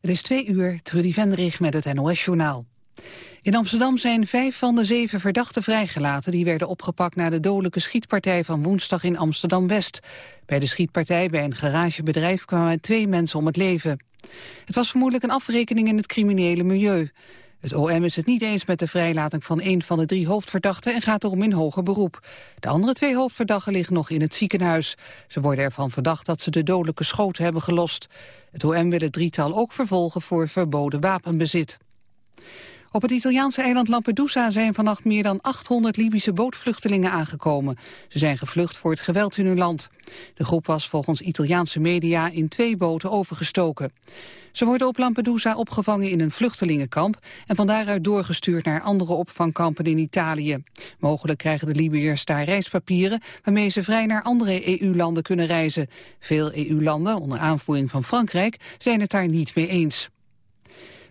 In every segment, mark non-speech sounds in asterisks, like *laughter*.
Het is twee uur, Trudy Vendrig met het NOS-journaal. In Amsterdam zijn vijf van de zeven verdachten vrijgelaten... die werden opgepakt na de dodelijke schietpartij van woensdag in Amsterdam-West. Bij de schietpartij bij een garagebedrijf kwamen twee mensen om het leven. Het was vermoedelijk een afrekening in het criminele milieu. Het OM is het niet eens met de vrijlating van een van de drie hoofdverdachten... en gaat erom in hoger beroep. De andere twee hoofdverdachten liggen nog in het ziekenhuis. Ze worden ervan verdacht dat ze de dodelijke schoten hebben gelost. Het OM wil het drietal ook vervolgen voor verboden wapenbezit. Op het Italiaanse eiland Lampedusa zijn vannacht meer dan 800 Libische bootvluchtelingen aangekomen. Ze zijn gevlucht voor het geweld in hun land. De groep was volgens Italiaanse media in twee boten overgestoken. Ze worden op Lampedusa opgevangen in een vluchtelingenkamp... en van daaruit doorgestuurd naar andere opvangkampen in Italië. Mogelijk krijgen de Libiërs daar reispapieren... waarmee ze vrij naar andere EU-landen kunnen reizen. Veel EU-landen, onder aanvoering van Frankrijk, zijn het daar niet mee eens.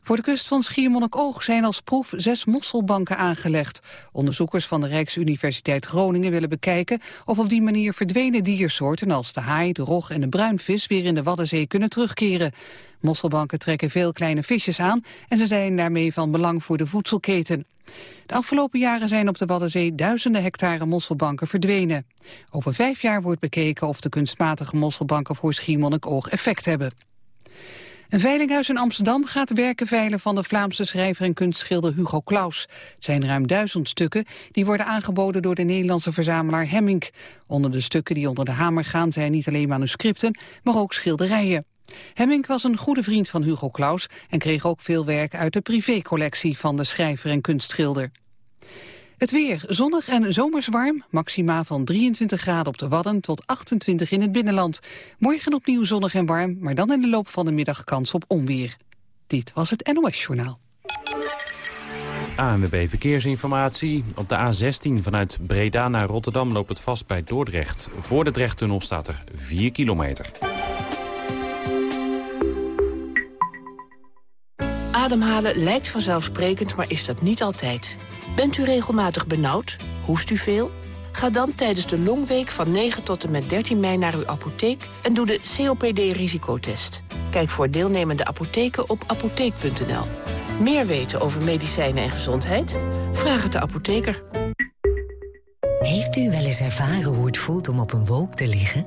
Voor de kust van Schiermonnikoog zijn als proef zes mosselbanken aangelegd. Onderzoekers van de Rijksuniversiteit Groningen willen bekijken of op die manier verdwenen diersoorten als de haai, de rog en de bruinvis weer in de Waddenzee kunnen terugkeren. Mosselbanken trekken veel kleine visjes aan en ze zijn daarmee van belang voor de voedselketen. De afgelopen jaren zijn op de Waddenzee duizenden hectare mosselbanken verdwenen. Over vijf jaar wordt bekeken of de kunstmatige mosselbanken voor Schiermonnikoog effect hebben. Een veilinghuis in Amsterdam gaat werken veilen van de Vlaamse schrijver en kunstschilder Hugo Claus. Het zijn ruim duizend stukken die worden aangeboden door de Nederlandse verzamelaar Hemming. Onder de stukken die onder de hamer gaan zijn niet alleen manuscripten, maar ook schilderijen. Hemming was een goede vriend van Hugo Claus en kreeg ook veel werk uit de privécollectie van de schrijver en kunstschilder. Het weer zonnig en zomers warm, maxima van 23 graden op de Wadden tot 28 in het binnenland. Morgen opnieuw zonnig en warm, maar dan in de loop van de middag kans op onweer. Dit was het NOS Journaal. ANWB Verkeersinformatie. Op de A16 vanuit Breda naar Rotterdam loopt het vast bij Dordrecht. Voor de Drechttunnel staat er 4 kilometer. Ademhalen lijkt vanzelfsprekend, maar is dat niet altijd. Bent u regelmatig benauwd? Hoest u veel? Ga dan tijdens de longweek van 9 tot en met 13 mei naar uw apotheek en doe de COPD-risicotest. Kijk voor deelnemende apotheken op apotheek.nl. Meer weten over medicijnen en gezondheid? Vraag het de apotheker. Heeft u wel eens ervaren hoe het voelt om op een wolk te liggen?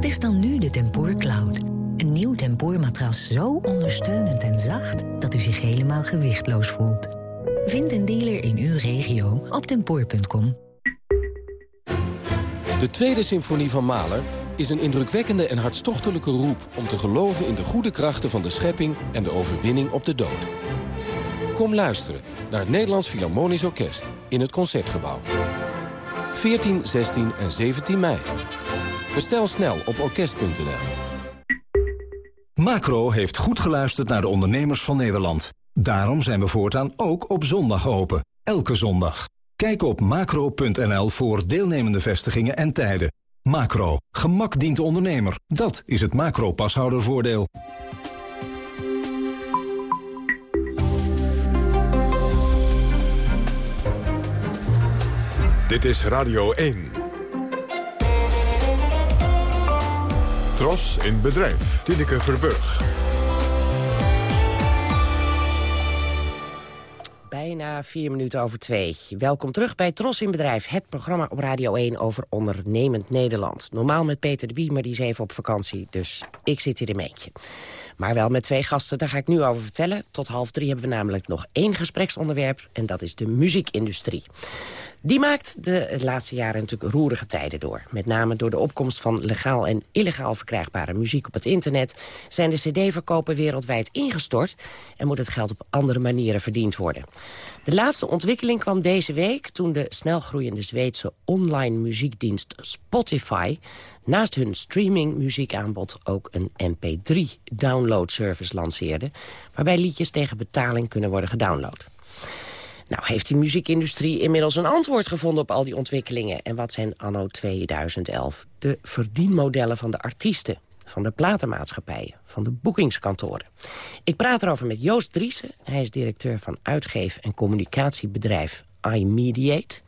Test dan nu de Tempoor Cloud. Een nieuw tempoormatras zo ondersteunend en zacht... dat u zich helemaal gewichtloos voelt. Vind een dealer in uw regio op tempoor.com. De Tweede Symfonie van Mahler is een indrukwekkende en hartstochtelijke roep... om te geloven in de goede krachten van de schepping en de overwinning op de dood. Kom luisteren naar het Nederlands Philharmonisch Orkest in het Concertgebouw. 14, 16 en 17 mei. Bestel snel op orkest.nl. Macro heeft goed geluisterd naar de ondernemers van Nederland. Daarom zijn we voortaan ook op zondag open. Elke zondag. Kijk op macro.nl voor deelnemende vestigingen en tijden. Macro. Gemak dient de ondernemer. Dat is het macro-pashoudervoordeel. Dit is Radio 1. Tros in bedrijf. Tineke Verburg. Vier minuten over twee. Welkom terug bij Tros in Bedrijf, het programma op Radio 1 over ondernemend Nederland. Normaal met Peter de Bie, maar die is even op vakantie, dus ik zit hier in eentje. Maar wel met twee gasten, daar ga ik nu over vertellen. Tot half drie hebben we namelijk nog één gespreksonderwerp... en dat is de muziekindustrie. Die maakt de laatste jaren natuurlijk roerige tijden door. Met name door de opkomst van legaal en illegaal verkrijgbare muziek op het internet... zijn de cd-verkopen wereldwijd ingestort... en moet het geld op andere manieren verdiend worden. De laatste ontwikkeling kwam deze week toen de snelgroeiende Zweedse online muziekdienst Spotify naast hun streaming muziekaanbod ook een mp3 service lanceerde... waarbij liedjes tegen betaling kunnen worden gedownload. Nou, heeft die muziekindustrie inmiddels een antwoord gevonden op al die ontwikkelingen? En wat zijn anno 2011 de verdienmodellen van de artiesten? Van de platenmaatschappijen, van de boekingskantoren. Ik praat erover met Joost Driessen. Hij is directeur van uitgeef- en communicatiebedrijf iMediate.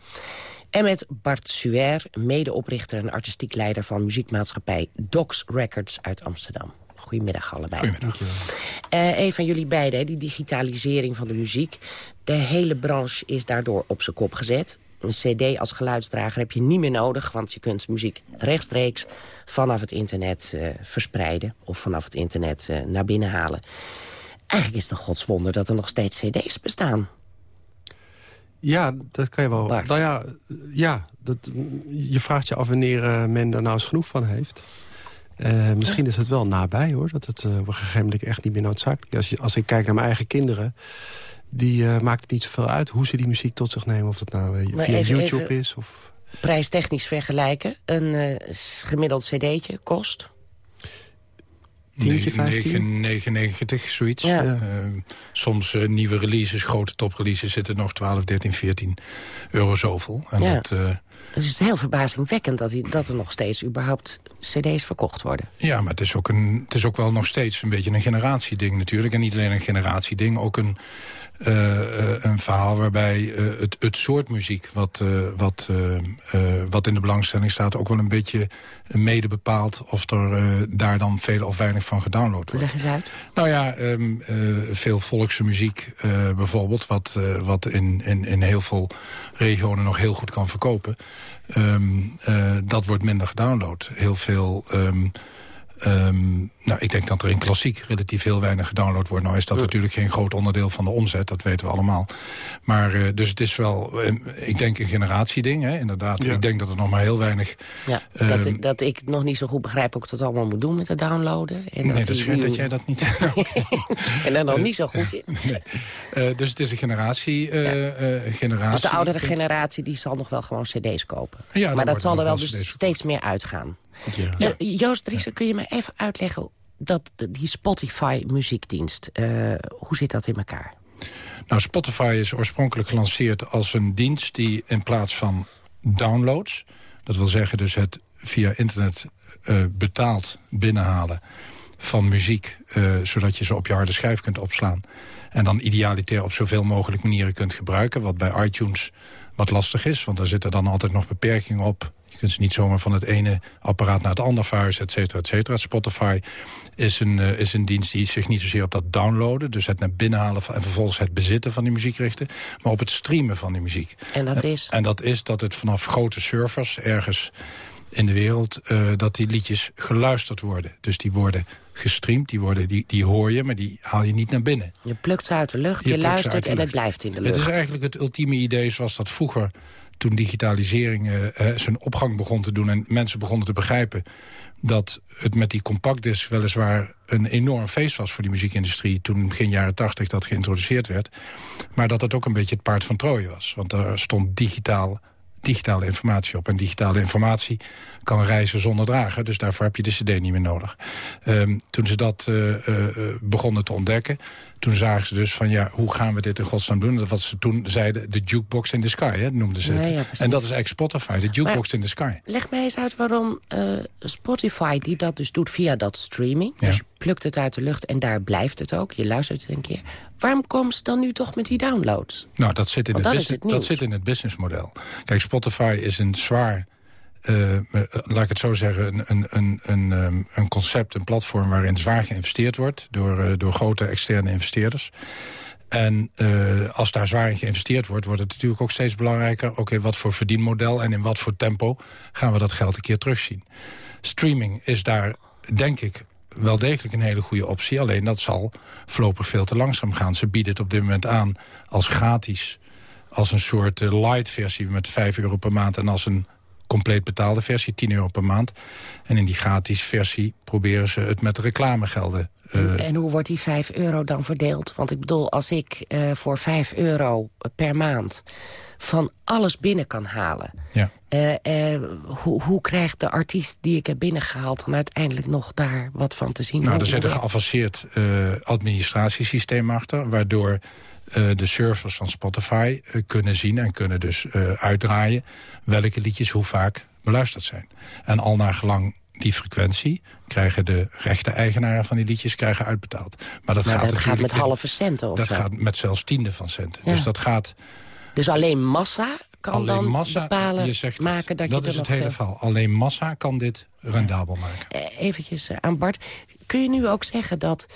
En met Bart Suer, medeoprichter en artistiek leider van muziekmaatschappij Docs Records uit Amsterdam. Goedemiddag allebei. Goedemiddag. Uh, een van jullie beiden, die digitalisering van de muziek. De hele branche is daardoor op zijn kop gezet. Een cd als geluidsdrager heb je niet meer nodig... want je kunt muziek rechtstreeks vanaf het internet uh, verspreiden... of vanaf het internet uh, naar binnen halen. Eigenlijk is het een godswonder dat er nog steeds cd's bestaan. Ja, dat kan je wel. Bart. Nou ja, ja dat, je vraagt je af wanneer uh, men daar nou eens genoeg van heeft. Uh, misschien is het wel nabij, hoor. Dat het uh, op een gegeven moment echt niet meer noodzakelijk is. Als, je, als ik kijk naar mijn eigen kinderen... die uh, maakt het niet zoveel uit hoe ze die muziek tot zich nemen. Of dat nou Maar via even- YouTube even- is. Of... Prijstechnisch vergelijken. Een eh, gemiddeld cd'tje kost. Tientje, vijftien? 999, zoiets. Ja. Eh, soms eh, nieuwe releases, grote topreleases zitten nog 12, 13, 14 euro zoveel. En Ja. dat, eh, Het is heel verbazingwekkend dat, die- dat er nog steeds überhaupt cd's verkocht worden. ja, maar het is, ook een, het is ook wel nog steeds een beetje een generatieding natuurlijk. En niet alleen een generatieding, ook een, eh, eh, een verhaal waarbij eh, het, het soort muziek... Wat, wat, wat in de belangstelling staat ook wel een beetje mede bepaalt... of er daar dan veel of weinig van gedownload wordt. Leg eens uit. Nou ja, ehm, eh, veel volkse muziek bijvoorbeeld... wat, wat in, in, in heel veel regionen nog heel goed kan verkopen... Ehm, eh, dat wordt minder gedownload. Heel veel... ehm, ehm, nou, ik denk dat er in klassiek relatief heel weinig gedownload wordt. Nou is dat natuurlijk geen groot onderdeel van de omzet, dat weten we allemaal. Maar eh, dus het is wel, eh, ik denk een generatieding, hè, inderdaad. Ja. Ik denk dat er nog maar heel weinig... Ja, Ehm, dat, ik, dat ik nog niet zo goed begrijp hoe ik dat allemaal moet doen met het downloaden. En nee, dat die schijnt dat jij dat niet... *laughs* en daar nog niet zo goed in. *laughs* nee. Eh, dus het is een generatie, eh, eh, generatie. Dus de oudere generatie die zal nog wel gewoon cd's kopen. Ja, dan maar dat zal er wel dus steeds meer uitgaan. Ja. Ja, Joost Driessen, kun je me even uitleggen... dat die Spotify-muziekdienst, eh, hoe zit dat in elkaar? Nou, Spotify is oorspronkelijk gelanceerd als een dienst die in plaats van downloads... dat wil zeggen dus het via internet eh, betaald binnenhalen van muziek... eh, zodat je ze op je harde schijf kunt opslaan... en dan idealitair op zoveel mogelijk manieren kunt gebruiken... wat bij iTunes wat lastig is, want daar zitten dan altijd nog beperkingen op... Je kunt ze niet zomaar van het ene apparaat naar het andere verhuizen, et cetera, et cetera. Spotify is een, eh, is een dienst die zich niet zozeer op dat downloaden... dus het naar binnen halen en vervolgens het bezitten van die muziek richten... maar op het streamen van die muziek. En dat is... En dat is dat het vanaf grote servers ergens in de wereld... eh, dat die liedjes geluisterd worden. Dus die worden gestreamd, die, worden, die, die hoor je, maar die haal je niet naar binnen. Je plukt ze uit de lucht, je, luistert en het blijft in de Het lucht. is eigenlijk het ultieme idee zoals dat vroeger... toen digitalisering eh, eh, zijn opgang begon te doen... en mensen begonnen te begrijpen dat het met die compactdisc... weliswaar een enorm feest was voor die muziekindustrie... toen begin jaren tachtig dat geïntroduceerd werd. Maar dat het ook een beetje het paard van Troje was. Want daar stond digitaal digitale informatie op. En digitale informatie kan reizen zonder drager. Dus daarvoor heb je de cd niet meer nodig. Ehm, toen ze dat eh, begonnen te ontdekken... toen zagen ze dus van ja, hoe gaan we dit in godsnaam doen? Dat wat ze toen zeiden, de jukebox in the sky, hè, noemden ze het. Ja, ja, precies. en dat is eigenlijk Spotify, de jukebox in the sky. Leg mij eens uit waarom eh, Spotify, die dat dus doet via dat streaming... Ja. dus je plukt het uit de lucht en daar blijft het ook, je luistert het een keer... waarom komen ze dan nu toch met die downloads? Nou, dat zit in, Want het, dat is business, het dat nieuws. zit in het businessmodel. Kijk, Spotify is een zwaar... eh, laat ik het zo zeggen, een, een, een, een, ehm, concept, een platform... waarin zwaar geïnvesteerd wordt door, eh, door grote externe investeerders. En eh, als daar zwaar in geïnvesteerd wordt... wordt het natuurlijk ook steeds belangrijker... oké, wat voor verdienmodel en in wat voor tempo... gaan we dat geld een keer terugzien. Streaming is daar, denk ik, wel degelijk een hele goede optie. Alleen dat zal voorlopig veel te langzaam gaan. Ze bieden het op dit moment aan als gratis... als een soort light versie met 5 euro per maand... en als een compleet betaalde versie, 10 euro per maand. En in die gratis versie proberen ze het met reclamegelden... eh, En hoe wordt die 5 euro dan verdeeld? Want ik bedoel, als ik eh, voor 5 euro per maand van alles binnen kan halen... ja. eh, hoe, hoe krijgt de artiest die ik heb binnengehaald... dan uiteindelijk nog daar wat van te zien? Nou, er zit een geavanceerd administratiesysteem achter... waardoor eh, de servers van Spotify eh, kunnen zien en kunnen dus eh, uitdraaien... welke liedjes hoe vaak beluisterd zijn. En al naar gelang die frequentie krijgen de rechte-eigenaren van die liedjes krijgen uitbetaald. Maar dat Maar gaat dat gaat met in- halve centen of Dat zo. gaat met zelfs tienden van centen. Ja. Dus dat gaat Dus alleen massa kan alleen dan massa bepalen, je zegt maken dat, dat je is het hele veel... verhaal. Alleen massa kan dit rendabel maken. Eventjes aan Bart. kun je nu ook zeggen dat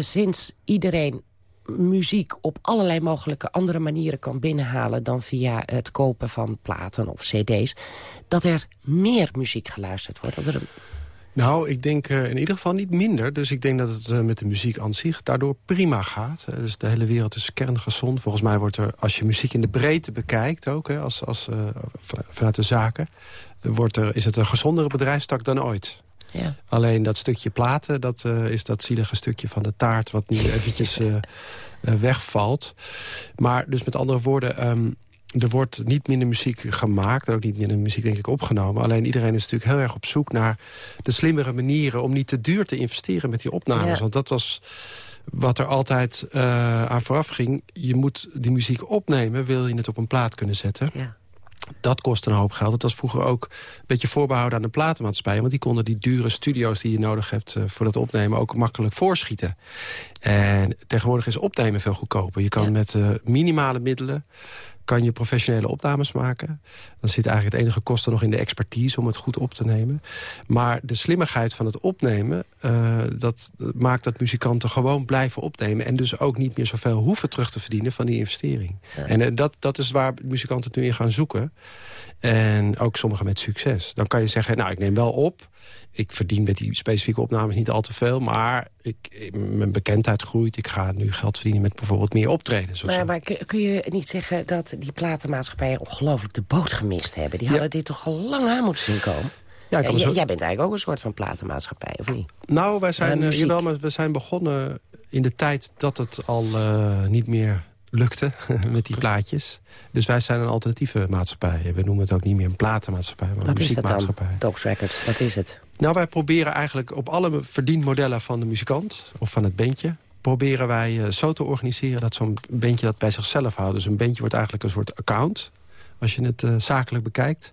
sinds iedereen muziek op allerlei mogelijke andere manieren kan binnenhalen... dan via het kopen van platen of cd's... dat er meer muziek geluisterd wordt? Er. Nou, ik denk uh, in ieder geval niet minder. Dus ik denk dat het uh, met de muziek aan zich daardoor prima gaat. Uh, dus de hele wereld is kerngezond. Volgens mij wordt er, als je muziek in de breedte bekijkt... ook hè, als, als, vanuit de zaken... Wordt er, is het een gezondere bedrijfstak dan ooit. Ja. Alleen dat stukje platen, dat is dat zielige stukje van de taart... wat nu eventjes *laughs* wegvalt. Maar dus met andere woorden... Um, er wordt niet minder muziek gemaakt, ook niet minder muziek denk ik opgenomen. Alleen iedereen is natuurlijk heel erg op zoek naar de slimmere manieren... om niet te duur te investeren met die opnames. Want dat was wat er altijd uh, aan vooraf ging. Je moet die muziek opnemen, wil je het op een plaat kunnen zetten. Ja. Dat kost een hoop geld. Dat was vroeger ook een beetje voorbehouden aan de platenmaatschappij. Want die konden die dure studio's die je nodig hebt uh, voor dat opnemen ook makkelijk voorschieten. En tegenwoordig is opnemen veel goedkoper. Je kan met uh, minimale middelen kan je professionele opnames maken. Dan zit eigenlijk het enige kosten nog in de expertise om het goed op te nemen. Maar de slimmigheid van het opnemen... Uh, dat maakt dat muzikanten gewoon blijven opnemen... en dus ook niet meer zoveel hoeven terug te verdienen van die investering. En uh, dat, dat is waar muzikanten het nu in gaan zoeken. En ook sommigen met succes. Dan kan je zeggen, nou, ik neem wel op ik verdien met die specifieke opnames niet al te veel. Maar ik, mijn bekendheid groeit. Ik ga nu geld verdienen met bijvoorbeeld meer optredens. Maar, maar kun je niet zeggen dat die platenmaatschappijen ongelooflijk de boot gemist hebben? Die hadden dit toch al lang aan moeten zien komen? Ja, ja, Jij bent eigenlijk ook een soort van platenmaatschappij, of niet? Nou, wij zijn, uh, jawel, maar we zijn begonnen in de tijd dat het al uh, niet meer lukte *laughs* met die plaatjes. Dus wij zijn een alternatieve maatschappij. We noemen het ook niet meer een platenmaatschappij, maar een muziekmaatschappij. Wat is het dan, Records? Wat is het? Nou, wij proberen eigenlijk op alle verdienmodellen van de muzikant... of van het bandje, proberen wij uh, zo te organiseren... dat zo'n bandje dat bij zichzelf houdt. Dus een bandje wordt eigenlijk een soort account... als je het uh, zakelijk bekijkt.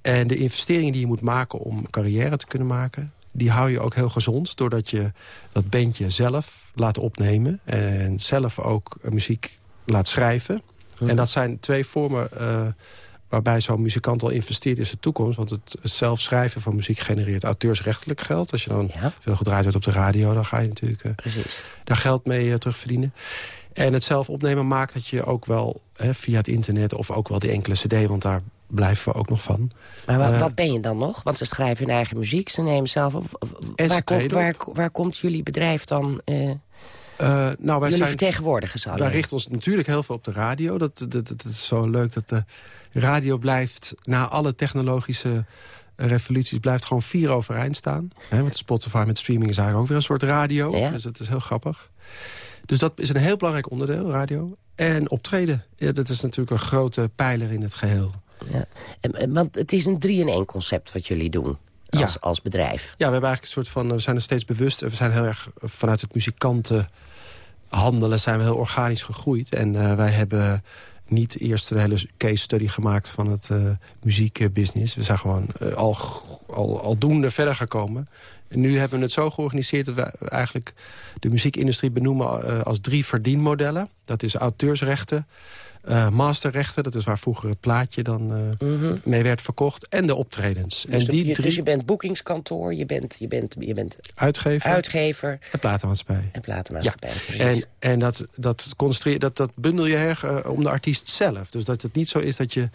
En de investeringen die je moet maken om carrière te kunnen maken... die hou je ook heel gezond... doordat je dat bandje zelf laat opnemen... en zelf ook muziek laat schrijven. En dat zijn twee vormen... Uh, waarbij zo'n muzikant al investeert in zijn toekomst. Want het, zelf schrijven van muziek genereert auteursrechtelijk geld. Als je dan veel gedraaid wordt op de radio, dan ga je natuurlijk uh, Precies. daar geld mee uh, terugverdienen. En het zelf opnemen maakt dat je ook wel hè, via het internet... of ook wel die enkele cd, want daar blijven we ook nog van. Maar wat, uh, wat ben je dan nog? Want ze schrijven hun eigen muziek, ze nemen zelf op. Waar, komt, waar, waar, komt jullie bedrijf dan... Uh, nou, wij Jullie zijn, vertegenwoordigen ze Wij richten ons natuurlijk heel veel op de radio. Dat, dat, dat, is zo leuk dat de radio blijft na alle technologische revoluties... blijft gewoon vier overeind staan. Hè, want Spotify met streaming is eigenlijk ook weer een soort radio. Dus dat is heel grappig. Dus dat is een heel belangrijk onderdeel, radio. En optreden, ja, dat is natuurlijk een grote pijler in het geheel. Ja. En, want het is een drie-in-één concept wat jullie doen. Als, ja. als bedrijf. Ja, we hebben eigenlijk een soort van. We zijn er steeds bewust. We zijn heel erg vanuit het muzikanten handelen zijn we heel organisch gegroeid. En uh, wij hebben niet eerst een hele case study gemaakt van het uh, muziekbusiness. We zijn gewoon uh, al, al, aldoende verder gekomen. En nu hebben we het zo georganiseerd dat we eigenlijk de muziekindustrie benoemen als drie verdienmodellen. Dat is auteursrechten, uh, masterrechten, dat is waar vroeger het plaatje dan uh, mm -hmm. mee werd verkocht. En de optredens. Dus, en die je, drie... dus je bent boekingskantoor, je bent, je bent, je bent uitgever, uitgever en platenmaatschappij. En platenmaatschappij, ja. En, en dat, dat, dat, dat bundel je erg uh, om de artiest zelf. Dus dat het niet zo is dat je...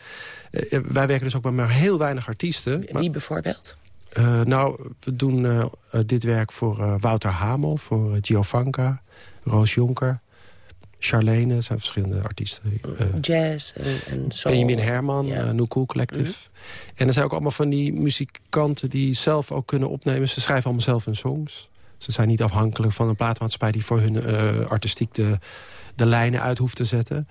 wij werken dus ook bij maar heel weinig artiesten. Wie maar, bijvoorbeeld? nou, we doen dit werk voor Wouter Hamel, voor Giovanka, Roos Jonker... Charlene, zijn verschillende artiesten. Uh, Jazz en, en soul. Benjamin Herman, ja. uh, New Cool Collective. Mm. En er zijn ook allemaal van die muzikanten die zelf ook kunnen opnemen. Ze schrijven allemaal zelf hun songs. Ze zijn niet afhankelijk van een plaatmaatschappij... die voor hun uh, artistiek de, de lijnen uit hoeft te zetten.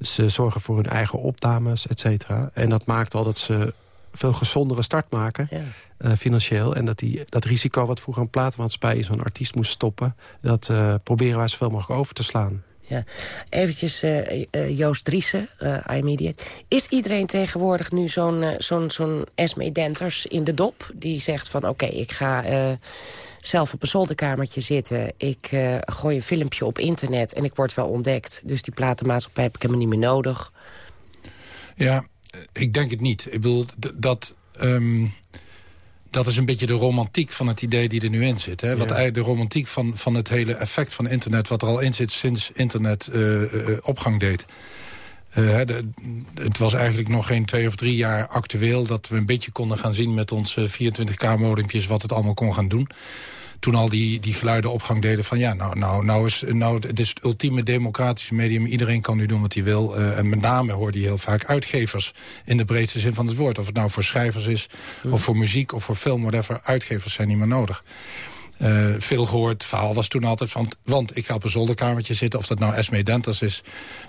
Ze zorgen voor hun eigen opnames, et cetera. En dat maakt al dat ze veel gezondere start maken, ja. uh, financieel. En dat die, dat risico wat vroeger een platenmaatschappij in zo'n artiest moest stoppen... dat uh, proberen wij zoveel mogelijk over te slaan. Ja. Eventjes uh, uh, Joost Driessen, uh, iMediate. Is iedereen tegenwoordig nu zo'n zo'n zo'n Esme Denters in de dop? Die zegt van oké, ik ga zelf op een zolderkamertje zitten. Ik gooi een filmpje op internet en ik word wel ontdekt. Dus die platenmaatschappij heb ik helemaal niet meer nodig. Ja, ik denk het niet. Ik bedoel, dat... Um dat is een beetje de romantiek van het idee die er nu in zit. Hè? Wat eigenlijk de romantiek van, van het hele effect van internet... wat er al in zit sinds internet uh, uh, opgang deed. Uh, de, het was eigenlijk nog geen twee of drie jaar actueel... dat we een beetje konden gaan zien met onze 24K-modempjes... wat het allemaal kon gaan doen toen al die, die geluiden opgang deden van... ja, nou, nou, nou is nou, het is het ultieme democratische medium. Iedereen kan nu doen wat hij wil. Uh, en met name hoorde je heel vaak uitgevers in de breedste zin van het woord. Of het nou voor schrijvers is, of voor muziek, of voor film, whatever. Uitgevers zijn niet meer nodig. Uh, veel gehoord verhaal was toen altijd van... want ik ga op een zolderkamertje zitten, of dat nou Esme Denters is...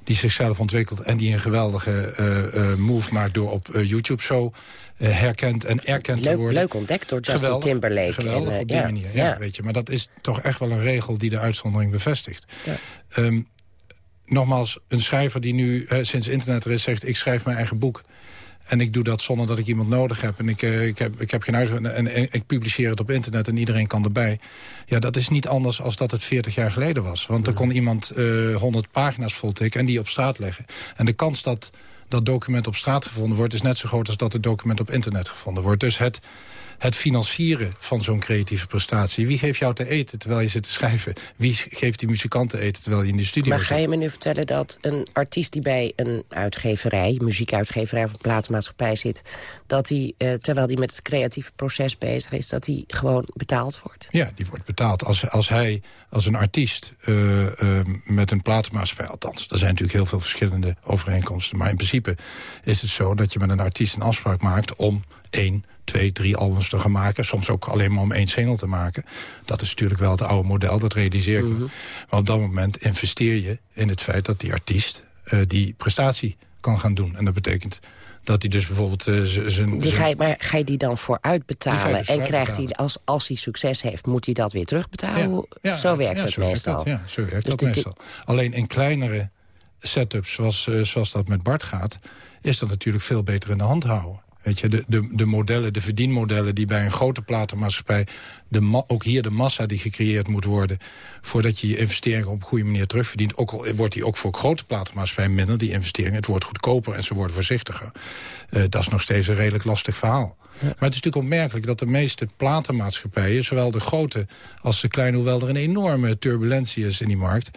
die zichzelf ontwikkelt en die een geweldige uh, uh, move maakt... door op YouTube zo herkend en erkend leuk, te worden. Leuk ontdekt door Justin geweldig, Timberlake. Geweldig en, op die ja, manier, ja, ja, Weet je. Maar dat is toch echt wel een regel die de uitzondering bevestigt. Ja. Um, nogmaals, een schrijver die nu sinds internet er is... zegt, ik schrijf mijn eigen boek... En ik doe dat zonder dat ik iemand nodig heb. En ik, uh, ik, heb, ik heb geen uitgang. En, en, ik publiceer het op internet en iedereen kan erbij. Ja, dat is niet anders als dat het 40 jaar geleden was. Want er kon iemand uh, 100 pagina's voltikken en die op straat leggen. En de kans dat dat document op straat gevonden wordt... is net zo groot als dat het document op internet gevonden wordt. Dus het het financieren van zo'n creatieve prestatie. Wie geeft jou te eten terwijl je zit te schrijven? Wie geeft die muzikanten eten terwijl je in de studio maar zit? ga je me nu vertellen dat een artiest die bij een uitgeverij... muziekuitgeverij of een platenmaatschappij zit... dat hij, uh, terwijl hij met het creatieve proces bezig is... dat hij gewoon betaald wordt? Ja, die wordt betaald. Als, als hij als een artiest uh, uh, met een platenmaatschappij... althans, er zijn natuurlijk heel veel verschillende overeenkomsten... maar in principe is het zo dat je met een artiest een afspraak maakt... om één twee, drie albums te gaan maken. Soms ook alleen maar om één single te maken. Dat is natuurlijk wel het oude model, dat realiseer ik mm -hmm. Maar op dat moment investeer je in het feit dat die artiest uh, die prestatie kan gaan doen. En dat betekent dat hij dus bijvoorbeeld uh, zijn... Ga je, maar ga je die dan vooruit betalen? Dus en krijgt hij, als, als hij succes heeft, moet hij dat weer terugbetalen? Ja, ja, zo werkt ja, het zo meestal. Werkt dat, ja, zo werkt dus dat meestal. Alleen in kleinere setups, zoals, uh, zoals dat met Bart gaat... is dat natuurlijk veel beter in de hand houden. Weet je, de, de, de modellen, de verdienmodellen die bij een grote platenmaatschappij... De ook hier de massa die gecreëerd moet worden... voordat je je investeringen op een goede manier terugverdient. Ook al wordt die ook voor grote platenmaatschappijen minder, die investeringen. Het wordt goedkoper en ze worden voorzichtiger. Uh, dat is nog steeds een redelijk lastig verhaal. Ja. Maar het is natuurlijk opmerkelijk dat de meeste platenmaatschappijen... zowel de grote als de kleine, hoewel er een enorme turbulentie is in die markt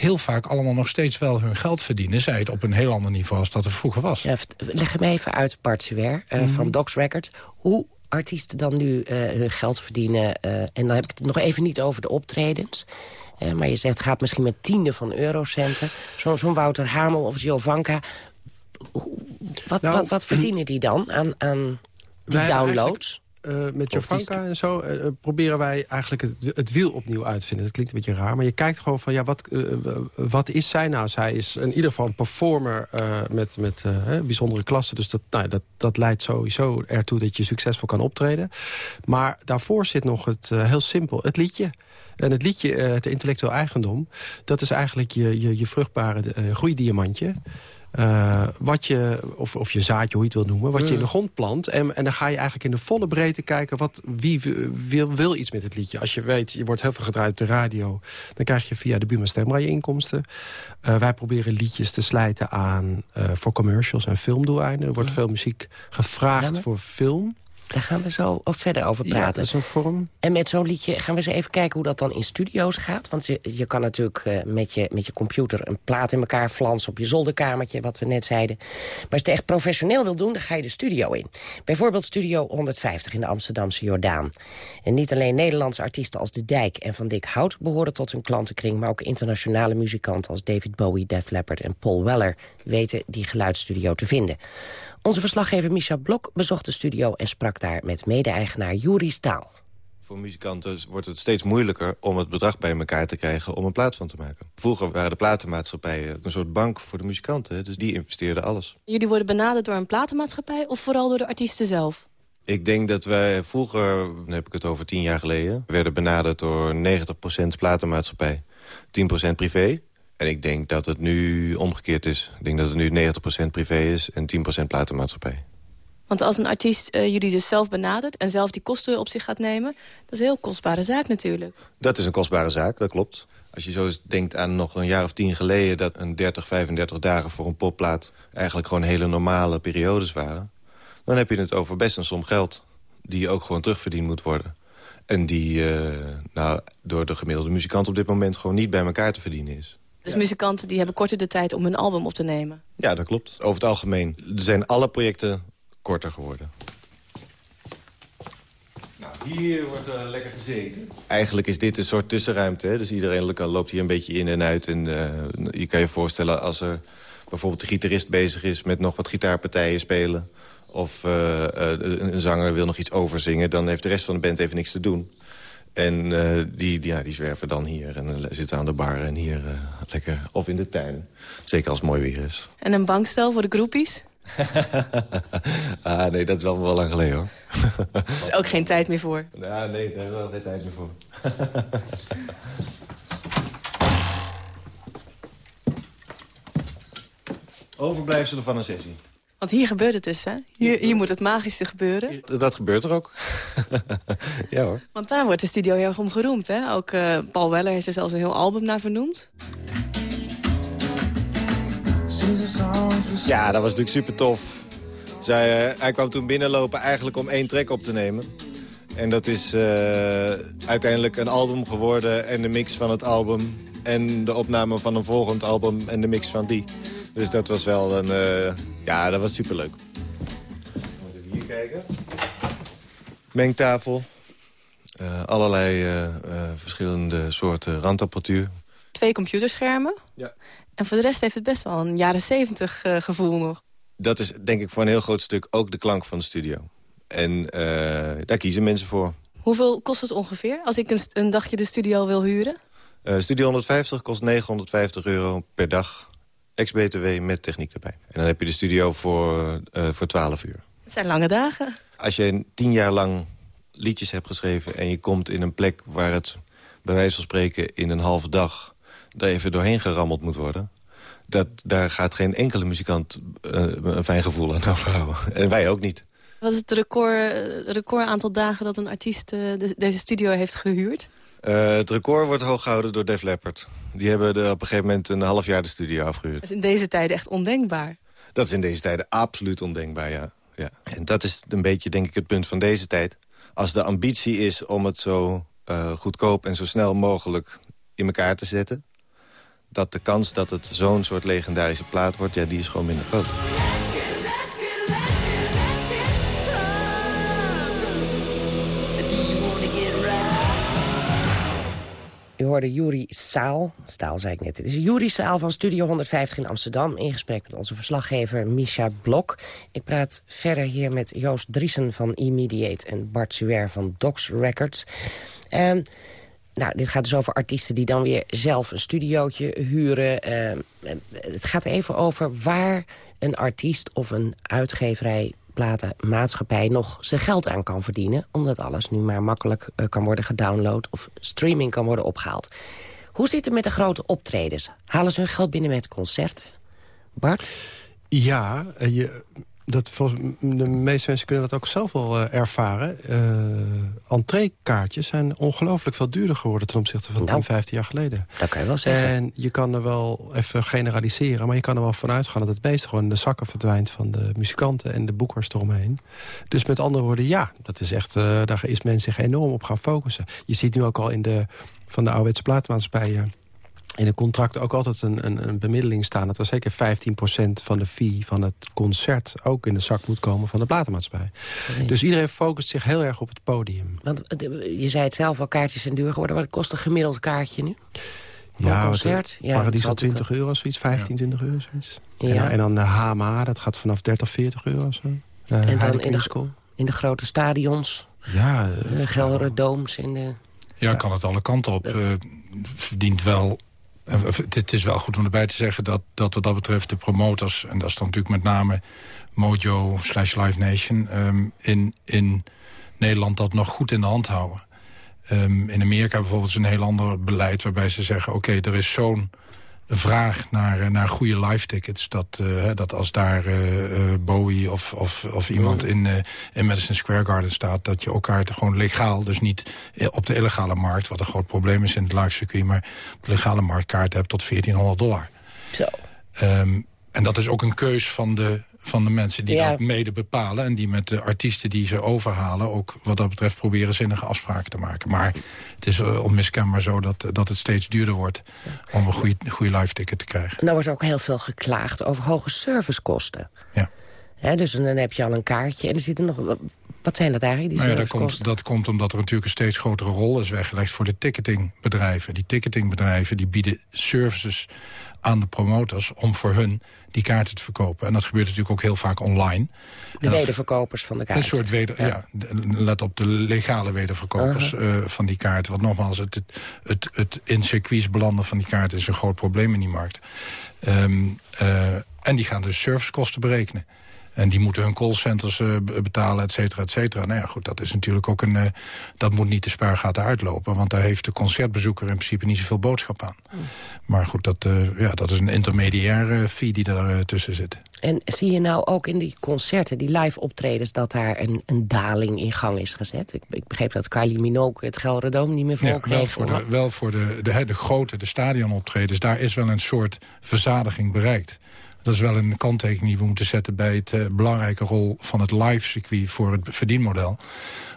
heel vaak allemaal nog steeds wel hun geld verdienen. Zij het op een heel ander niveau als dat er vroeger was. Ja, leg me even uit, Bart Suer, uh, mm -hmm. van Docs Records. Hoe artiesten dan nu uh, hun geld verdienen... Uh, en dan heb ik het nog even niet over de optredens... Maar je zegt, het gaat misschien met tienden van eurocenten. Zo'n zo Wouter Hamel of Giovanka. Wat, nou, wat, wat verdienen die dan aan, aan die downloads? Uh, met Jovanka en zo uh, proberen wij eigenlijk het, het, wiel opnieuw uit te vinden. Dat klinkt een beetje raar, maar je kijkt gewoon van... ja, wat, uh, wat is zij nou? Zij is in ieder geval een performer met, met bijzondere klassen. Dus dat, nou, dat, dat leidt sowieso ertoe dat je succesvol kan optreden. Maar daarvoor zit nog het heel simpel, het liedje. En het liedje, het intellectueel eigendom... dat is eigenlijk je, je, je vruchtbare groeidiamantje... Uh, wat je, of, of je zaadje, hoe je het wil noemen, wat je in de grond plant. En, en dan ga je eigenlijk in de volle breedte kijken... Wat, wie wil, wil iets met het liedje. Als je weet, je wordt heel veel gedraaid op de radio... dan krijg je via de Buma Stemra je inkomsten. Uh, wij proberen liedjes te slijten aan uh, voor commercials en filmdoeleinden. Er wordt veel muziek gevraagd ja, voor film. Daar gaan we zo verder over praten. Ja, dat is een vorm. En met zo'n liedje gaan we eens even kijken hoe dat dan in studio's gaat. Want je, je kan natuurlijk uh, met, je, met je computer een plaat in elkaar flansen... op je zolderkamertje, wat we net zeiden. Maar als je het echt professioneel wil doen, dan ga je de studio in. Bijvoorbeeld Studio 150 in de Amsterdamse Jordaan. En niet alleen Nederlandse artiesten als De Dijk en Van Dik Hout... behoren tot hun klantenkring, maar ook internationale muzikanten... als David Bowie, Def Leppard en Paul Weller... weten die geluidsstudio te vinden. Onze verslaggever Micha Blok bezocht de studio en sprak daar met mede-eigenaar Juri Staal. Voor muzikanten wordt het steeds moeilijker om het bedrag bij elkaar te krijgen om een plaat van te maken. Vroeger waren de platenmaatschappijen een soort bank voor de muzikanten, dus die investeerden alles. Jullie worden benaderd door een platenmaatschappij of vooral door de artiesten zelf? Ik denk dat wij vroeger, dan heb ik het over tien jaar geleden... werden benaderd door 90% platenmaatschappij, 10% privé. En ik denk dat het nu omgekeerd is. Ik denk dat het nu 90% privé is en 10% platenmaatschappij. Want als een artiest uh, jullie dus zelf benadert... en zelf die kosten op zich gaat nemen... dat is een heel kostbare zaak natuurlijk. Dat is een kostbare zaak, dat klopt. Als je zo eens denkt aan nog een jaar of tien geleden... dat een 30, 35 dagen voor een popplaat... eigenlijk gewoon hele normale periodes waren... dan heb je het over best een som geld die ook gewoon terugverdiend moet worden. En die nou, door de gemiddelde muzikant op dit moment gewoon niet bij elkaar te verdienen is. Dus muzikanten die hebben korter de tijd om hun album op te nemen? Ja, dat klopt. Over het algemeen zijn alle projecten korter geworden. Nou, hier wordt uh, lekker gezeten. Eigenlijk is dit een soort tussenruimte. Hè? Dus iedereen loopt hier een beetje in en uit. En uh, je kan je voorstellen als er bijvoorbeeld de gitarist bezig is... met nog wat gitaarpartijen spelen... of uh, een zanger wil nog iets overzingen... dan heeft de rest van de band even niks te doen. En uh, die, die, ja, die zwerven dan hier en zitten aan de bar en hier uh, lekker. Of in de tuin. Zeker als het mooi weer is. En een bankstel voor de groepies? *laughs* ah, nee, dat is wel wel lang geleden, hoor. er is ook geen tijd meer voor. *laughs* Ja, nee, daar is wel geen tijd meer voor. *laughs* Overblijfselen van een sessie. Want hier gebeurt het dus, hè? Hier, hier moet het magische gebeuren. Dat gebeurt er ook. *laughs* ja hoor. Want daar wordt de studio heel erg om geroemd, hè? Ook uh, Paul Weller heeft er zelfs een heel album naar vernoemd. Ja, dat was natuurlijk super tof. Zij, uh, hij kwam toen binnenlopen eigenlijk om één track op te nemen. En dat is uh, uiteindelijk een album geworden en de mix van het album... en de opname van een volgend album en de mix van die. Dus dat was wel een... Uh, ja, dat was superleuk. Moeten we hier kijken. Mengtafel. Uh, allerlei uh, verschillende soorten randapparatuur. Twee computerschermen. Ja. En voor de rest heeft het best wel een jaren zeventig gevoel nog. Dat is denk ik voor een heel groot stuk ook de klank van de studio. En daar kiezen mensen voor. Hoeveel kost het ongeveer als ik een, een dagje de studio wil huren? studio 150 kost 950 euro per dag ex-BTW met techniek erbij. En dan heb je de studio voor, uh, voor 12 uur. Het zijn lange dagen. Als je tien jaar lang liedjes hebt geschreven... en je komt in een plek waar het bij wijze van spreken in een halve dag... daar even doorheen gerammeld moet worden... Dat, daar gaat geen enkele muzikant uh, een fijn gevoel aan *laughs* overhouden. En wij ook niet. Wat is het record, record aantal dagen dat een artiest uh, de, deze studio heeft gehuurd? Uh, het record wordt hoog gehouden door Def Leppard. Die hebben de, op een gegeven moment een half jaar de studio afgehuurd. Dat is in deze tijden echt ondenkbaar. Dat is in deze tijden absoluut ondenkbaar, ja. ja. En dat is een beetje, denk ik, het punt van deze tijd. Als de ambitie is om het zo uh, goedkoop en zo snel mogelijk in elkaar te zetten... dat de kans dat het zo'n soort legendarische plaat wordt, ja, die is gewoon minder groot. U hoorde Juri Saal, Staal zei ik net. Het is Juri Saal van Studio 150 in Amsterdam... in gesprek met onze verslaggever Misha Blok. Ik praat verder hier met Joost Driesen van Immediate... en Bart Suer van Docs Records. Um, nou, dit gaat dus over artiesten die dan weer zelf een studiootje huren. Uh, het gaat even over waar een artiest of een uitgeverij platenmaatschappij nog zijn geld aan kan verdienen. Omdat alles nu maar makkelijk uh, kan worden gedownload of streaming kan worden opgehaald. Hoe zit het met de grote optredens? Halen ze hun geld binnen met concerten? Bart? Ja, je, dat, de meeste mensen kunnen dat ook zelf wel uh, ervaren. Uh, entreekaartjes zijn ongelooflijk veel duurder geworden... ten opzichte van nou, 10, 15 jaar geleden. Dat kan je wel zeggen. En je kan er wel even generaliseren... maar je kan er wel vanuit gaan dat het meeste gewoon in de zakken verdwijnt... van de muzikanten en de boekers eromheen. Dus met andere woorden, ja, dat is echt, uh, daar is men zich enorm op gaan focussen. Je ziet nu ook al in de, van de ouderwetse platenmaatschappijen in een contract ook altijd een, een, een bemiddeling staan... dat er zeker 15% van de fee van het concert... ook in de zak moet komen van de platenmaatschappij. Dus iedereen focust zich heel erg op het podium. Want je zei het zelf al, kaartjes zijn duur geworden. Wat kost een gemiddeld kaartje nu? ja, een concert? Ja, Paradies 20 euro, zoiets, 15, 20 euro, zoiets. Ja. En, dan de HMA, dat gaat vanaf 30, 40 euro zo. Uh, en dan in de, in de grote stadions? Ja. de Gelre Dooms in de... Ja, kan het alle kanten op. Uh, verdient wel het is wel goed om erbij te zeggen dat, dat wat dat betreft de promotors... en dat is dan natuurlijk met name Mojo slash Live Nation... Um, in, in Nederland dat nog goed in de hand houden. Um, in Amerika bijvoorbeeld is een heel ander beleid... waarbij ze zeggen, oké, er is zo'n vraag naar, eh, naar goede live tickets. Dat, uh, dat als daar uh, Bowie of, of, of iemand in, uh, in Madison Square Garden staat... dat je elkaar gewoon legaal, dus niet op de illegale markt... wat een groot probleem is in het live circuit... maar op de legale markt kaart hebt tot 1400 dollar. Zo. Um, en dat is ook een keus van de, van de mensen die Ja. dat mede bepalen... en die met de artiesten die ze overhalen... ook wat dat betreft proberen zinnige afspraken te maken. Maar het is eh, onmiskenbaar zo dat, dat het steeds duurder wordt... om een goede, goede live ticket te krijgen. Nou was ook heel veel geklaagd over hoge servicekosten. Ja. Dus dan heb je al een kaartje en er zitten nog... Wat zijn dat eigenlijk, die Nou ja, dat, komt, dat komt omdat er natuurlijk een steeds grotere rol is weggelegd voor de ticketingbedrijven. Die ticketingbedrijven die bieden services aan de promotors om voor hun die kaarten te verkopen. En dat gebeurt natuurlijk ook heel vaak online. De wederverkopers van de Een kaarten. soort weder, ja. let op de legale wederverkopers eh, van die kaarten. Want nogmaals, het, het, het, het in circuits belanden van die kaarten is een groot probleem in die markt. Ehm, eh, en die gaan dus servicekosten berekenen. En die moeten hun callcenters be- betalen, et cetera, et cetera. Nou ja, goed, dat is natuurlijk ook een... eh, dat moet niet de spuigaten uitlopen. Want daar heeft de concertbezoeker in principe niet zoveel boodschap aan. Maar goed, dat, eh, ja, dat is een intermediaire fee die daar tussen zit. En zie je nou ook in die concerten, die live optredens... dat daar een, een daling in gang is gezet? Ik, ik begreep dat Kylie Minogue het Gelredome niet meer vol Ja, kreeg. wel voor, de, wel voor de, de, hè, de grote, de stadionoptredens. Daar is wel een soort verzadiging bereikt. Dat is wel een kanttekening die we moeten zetten... bij het eh, belangrijke rol van het live circuit voor het verdienmodel.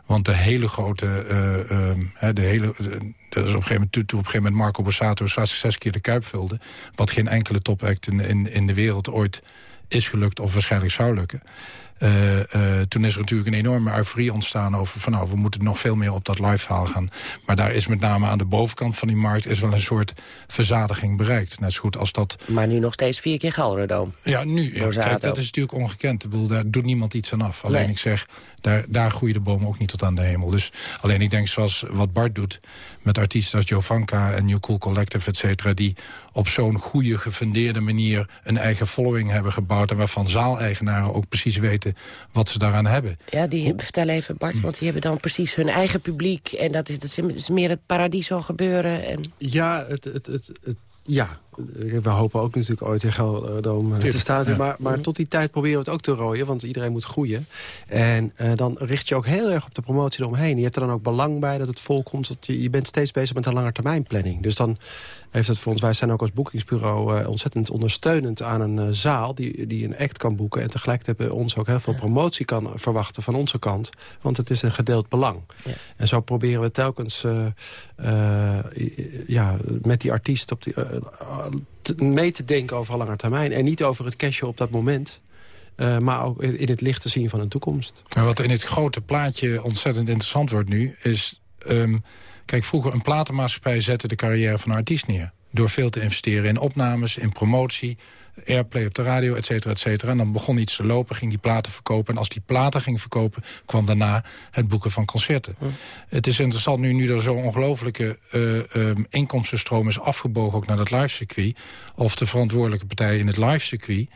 Want de hele grote... eh, hè, de hele, eh, dat is op een gegeven moment, toen, op een gegeven moment Marco Borsato zes keer de Kuip vulde... wat geen enkele topact in, in, in de wereld ooit is gelukt of waarschijnlijk zou lukken. Eh, eh, toen is er natuurlijk een enorme euforie ontstaan over... van nou, we moeten nog veel meer op dat live verhaal gaan. Maar daar is met name aan de bovenkant van die markt... is wel een soort verzadiging bereikt. Net zo goed als dat... Maar nu nog steeds vier keer Gelredome. Ja, nu. Ja, Borsato. kijk, dat is natuurlijk ongekend. Ik bedoel, daar doet niemand iets aan af. Alleen Nee. ik zeg, daar, daar groeien de bomen ook niet tot aan de hemel. Dus alleen ik denk zoals wat Bart doet... met artiesten als Jovanka en New Cool Collective, et cetera... die op zo'n goede, gefundeerde manier een eigen following hebben gebouwd... en waarvan zaaleigenaren ook precies weten wat ze daaraan hebben. Ja, die, vertel even Bart, want die hebben dan precies hun eigen publiek... en dat is, dat is meer het paradiso gebeuren. En... Ja, het, het, het, het- ja, we hopen ook natuurlijk ooit in Gelderdoom te staan. ja. Maar, maar tot die tijd proberen we het ook te rooien, want iedereen moet groeien. En eh, dan richt je ook heel erg op de promotie eromheen. Je hebt er dan ook belang bij dat het volkomt. Dat je, je bent steeds bezig met een langetermijnplanning. Dus dan heeft het voor ons, wij zijn ook als boekingsbureau eh, ontzettend ondersteunend aan een eh, zaal die, die een act kan boeken. En tegelijkertijd bij ons ook heel veel promotie kan verwachten van onze kant. Want het is een gedeeld belang. Ja. En zo proberen we telkens ja, met die artiest op die, mee te denken over lange termijn. En niet over het cashje op dat moment. eh, maar ook in het licht te zien van een toekomst. Wat in het grote plaatje ontzettend interessant wordt nu... is, ehm, kijk, vroeger een platenmaatschappij zette de carrière van een artiest neer. Door veel te investeren in opnames, in promotie, airplay op de radio, et cetera, et cetera. En dan begon iets te lopen, ging die platen verkopen. En als die platen ging verkopen, kwam daarna het boeken van concerten. Het is interessant nu, nu er zo'n ongelofelijke eh, ehm, inkomstenstroom is afgebogen... ook naar dat live-circuit, of de verantwoordelijke partijen in het live-circuit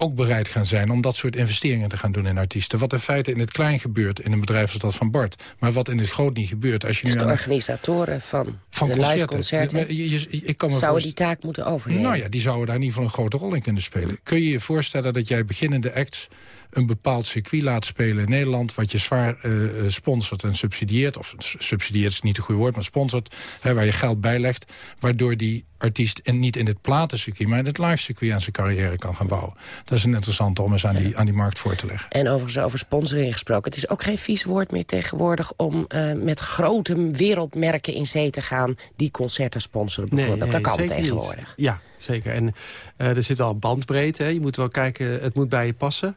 ook bereid gaan zijn om dat soort investeringen te gaan doen in artiesten. Wat in feite in het klein gebeurt in een bedrijf als dat van Bart. Maar wat in het groot niet gebeurt. Als je Dus nu de organisatoren van, van de concerten. live concerten... Je- je- je- ik kan me zouden die taak moeten overnemen. Nou ja, die zouden daar in ieder geval een grote rol in kunnen spelen. Kun je je voorstellen dat jij beginnende acts een bepaald circuit laat spelen in Nederland... wat je zwaar eh, eh, sponsort en subsidieert. Of subsidieert is niet een goed woord, maar sponsort. Hè, waar je geld bij legt. Waardoor die artiest in, niet in het platencircuit... maar in het live circuit aan zijn carrière kan gaan bouwen. Dat is een interessante om eens aan die, aan die markt voor te leggen. En overigens over sponsoring gesproken. Het is ook geen vies woord meer tegenwoordig... om eh, met grote wereldmerken in zee te gaan... die concerten sponsoren bijvoorbeeld. dat kan niet. tegenwoordig. Ja, zeker. En eh, er zit wel een bandbreedte. Hè. Je moet wel kijken, het moet bij je passen.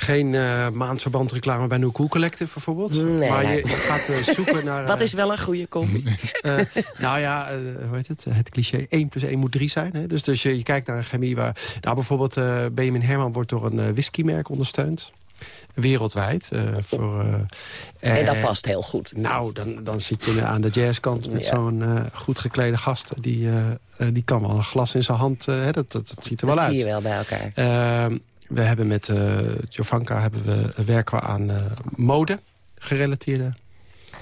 Geen eh maandverbandreclame bij No Cool Collective bijvoorbeeld. Nee, maar nee. je, je gaat eh, zoeken naar... *laughs* Wat eh, is wel een goede combi? *laughs* nou ja, hoe heet het? Het cliché 1 plus 1 moet 3 zijn. Hè? Dus, dus je, je kijkt naar een chemie waar... Nou, bijvoorbeeld Benjamin Herman wordt door een whiskymerk ondersteund. Wereldwijd. voor, en dat past heel goed. nou, dan, dan zit je aan de jazzkant met Ja. zo'n goed geklede gast. Die, die kan wel een glas in zijn hand. hè, dat, dat, dat ziet er wel dat uit. zie je wel bij elkaar. We hebben met eh Jovanka hebben we, werken we aan eh, mode gerelateerde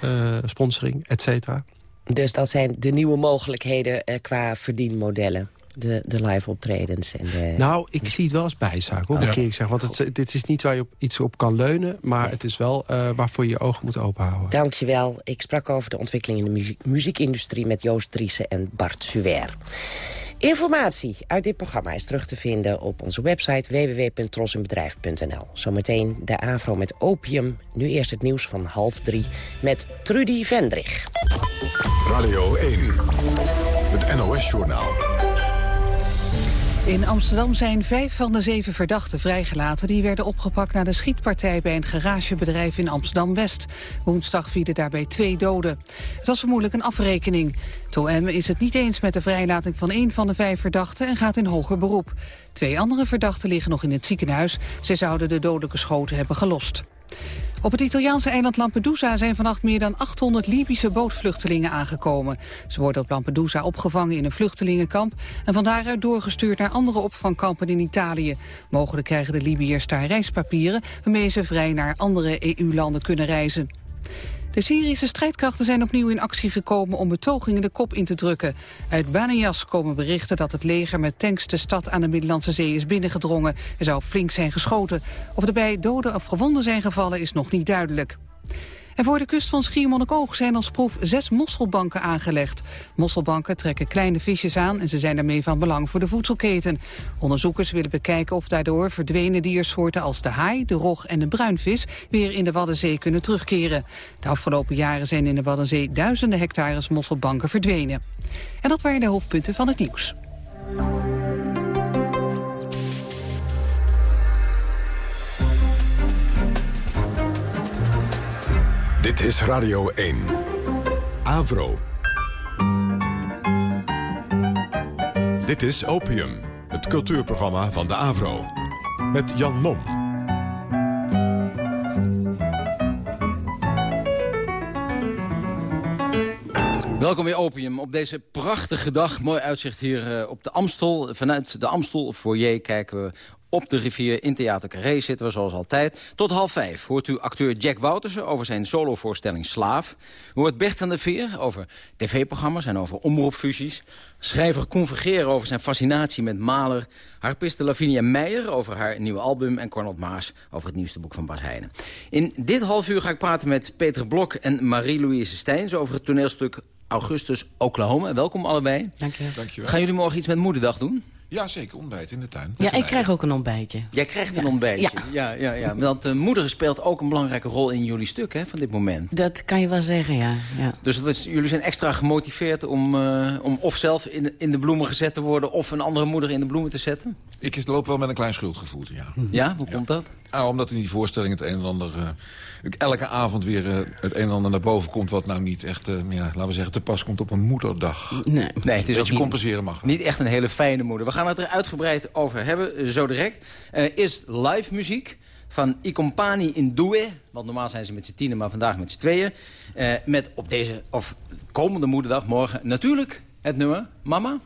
eh, sponsoring, et cetera. Dus dat zijn de nieuwe mogelijkheden eh, qua verdienmodellen. De, de live optredens. En de... Nou, ik zie het wel als bijzaak, hoor, Ja. ik zeggen. Want het, dit is niet waar je op, iets op kan leunen... maar het is wel eh, waarvoor je je ogen moet openhouden. Dankjewel. Ik sprak over de ontwikkeling in de muzie- muziekindustrie... met Joost Driessen en Bart Suwer. Informatie uit dit programma is terug te vinden op onze website www.trosinbedrijf.nl. Zometeen de AVRO met opium. Nu eerst het nieuws van half drie met Trudy Vendrig. Radio 1, het NOS-journaal. In Amsterdam zijn vijf van de zeven verdachten vrijgelaten... die werden opgepakt na de schietpartij bij een garagebedrijf in Amsterdam-West. Woensdag vielen daarbij twee doden. Het was vermoedelijk een afrekening. Het is het niet eens met de vrijlating van één van de vijf verdachten... en gaat in hoger beroep. Twee andere verdachten liggen nog in het ziekenhuis. Ze zouden de dodelijke schoten hebben gelost. Op het Italiaanse eiland Lampedusa zijn vannacht meer dan 800 Libische bootvluchtelingen aangekomen. Ze worden op Lampedusa opgevangen in een vluchtelingenkamp en van daaruit doorgestuurd naar andere opvangkampen in Italië. Mogelijk krijgen de Libiërs daar reispapieren waarmee ze vrij naar andere EU-landen kunnen reizen. De Syrische strijdkrachten zijn opnieuw in actie gekomen om betogingen de kop in te drukken. Uit Banias komen berichten dat het leger met tanks de stad aan de Middellandse Zee is binnengedrongen. Er zou flink zijn geschoten. Of er bij doden of gewonden zijn gevallen is nog niet duidelijk. En voor de kust van Schiermonnikoog zijn als proef zes mosselbanken aangelegd. Mosselbanken trekken kleine visjes aan en ze zijn daarmee van belang voor de voedselketen. Onderzoekers willen bekijken of daardoor verdwenen diersoorten als de haai, de rog en de bruinvis weer in de Waddenzee kunnen terugkeren. De afgelopen jaren zijn in de Waddenzee duizenden hectares mosselbanken verdwenen. En dat waren de hoofdpunten van het nieuws. Dit is Radio 1. Avro. Dit is Opium, het cultuurprogramma van de Avro. Met Jan Mom. Welkom weer Opium op deze prachtige dag. Mooi uitzicht hier uh, op de Amstel. Vanuit de Amstel foyer kijken we op de rivier in Theater Carré zitten we zoals altijd. Tot half vijf hoort u acteur Jack Woutersen over zijn solovoorstelling Slaaf. U hoort Bert van der Veer over tv-programma's en over omroepfusies. Schrijver Koen Vergeer over zijn fascinatie met Maler. Harpiste Lavinia Meijer over haar nieuwe album. En Cornel Maas over het nieuwste boek van Bas Heijnen. In dit half uur ga ik praten met Peter Blok en Marie-Louise Steins... over het toneelstuk Augustus Oklahoma. Welkom allebei. Dank je. Dank je wel. Gaan jullie morgen iets met Moederdag doen? Ja, zeker. Ontbijt in de tuin. Ja, ik krijg ook een ontbijtje. Jij krijgt een ontbijtje? Ja. ja, ja, Want uh, moeder speelt ook een belangrijke rol in jullie stuk hè, van dit moment. Dat kan je wel zeggen, ja. ja. Dus is, jullie zijn extra gemotiveerd om, uh, om of zelf in, in de bloemen gezet te worden... of een andere moeder in de bloemen te zetten? Ik loop wel met een klein schuldgevoel, ja. Ja? Hoe komt dat? Ah, omdat in die voorstelling het een en ander... Uh, elke avond weer uh, het een en ander naar boven komt... wat nou niet echt, uh, ja, laten we zeggen, te pas komt op een moederdag. Nee, nee het is ook niet, compenseren mag. Niet echt een hele fijne moeder. We gaan het er uitgebreid over hebben, zo direct. Uh, is live muziek van I Compani in Due. Want normaal zijn ze met z'n tienen, maar vandaag met z'n tweeën. Uh, met op deze, of komende moederdag, morgen, natuurlijk het nummer Mama.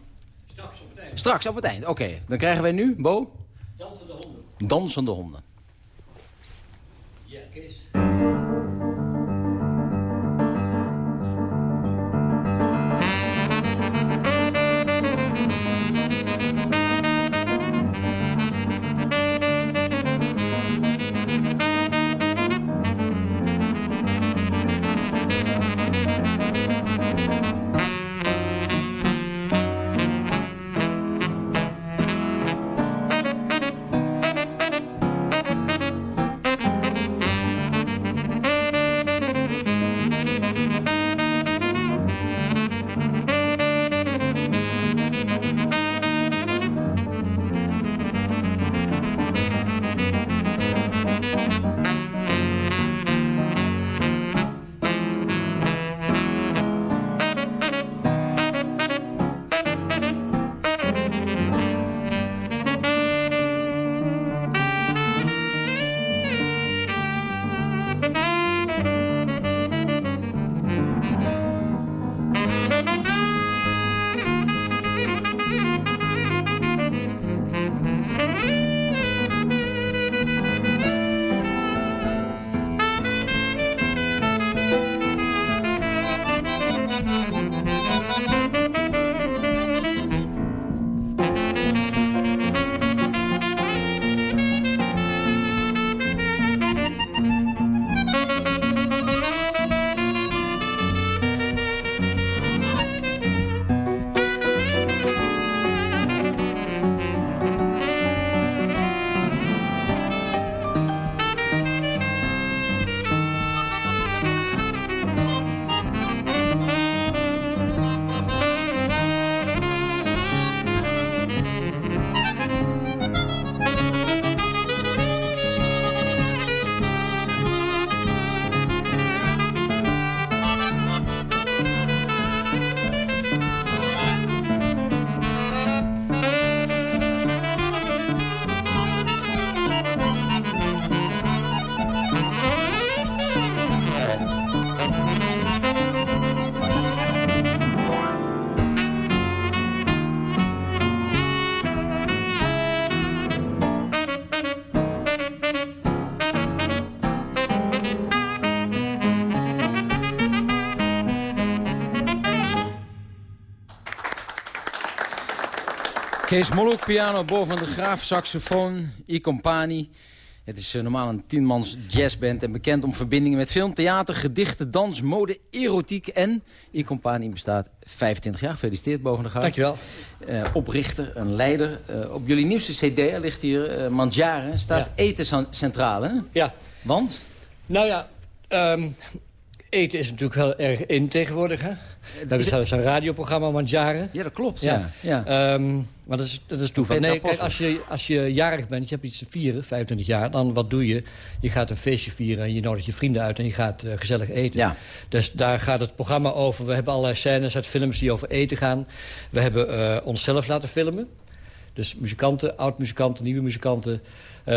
Straks op het eind. Straks op het eind, oké. Okay. Dan krijgen wij nu, Bo? Dansende honden. Dansende honden. Ja, Kees. Kees Molloek, piano, boven de Graaf, saxofoon, I. Het is eh, normaal een tienmans jazzband en bekend om verbindingen met film, theater, gedichten, dans, mode, erotiek en I bestaat 25 jaar. Gefeliciteerd boven de Graaf. Dankjewel. Uh, oprichter, een leider. Uh, op jullie nieuwste cd, er ligt hier uh, Mandjaren, staat Ja. eten centraal, hè? Ja. Want? Nou ja, ehm, eten is natuurlijk wel erg in tegenwoordig, hè? We hebben zelfs een radioprogramma, Mandjaren. Ja, dat klopt, ja. ja. Ehm, maar dat is, dat is toeval. Nee, kijk, als je, als je jarig bent, je hebt iets te vieren, 25 jaar... dan wat doe je? Je gaat een feestje vieren en je nodigt je vrienden uit... en je gaat eh, gezellig eten. Ja. Dus daar gaat het programma over. We hebben allerlei scènes uit films die over eten gaan. We hebben eh, onszelf laten filmen. Dus muzikanten, oud-muzikanten, nieuwe muzikanten. Eh,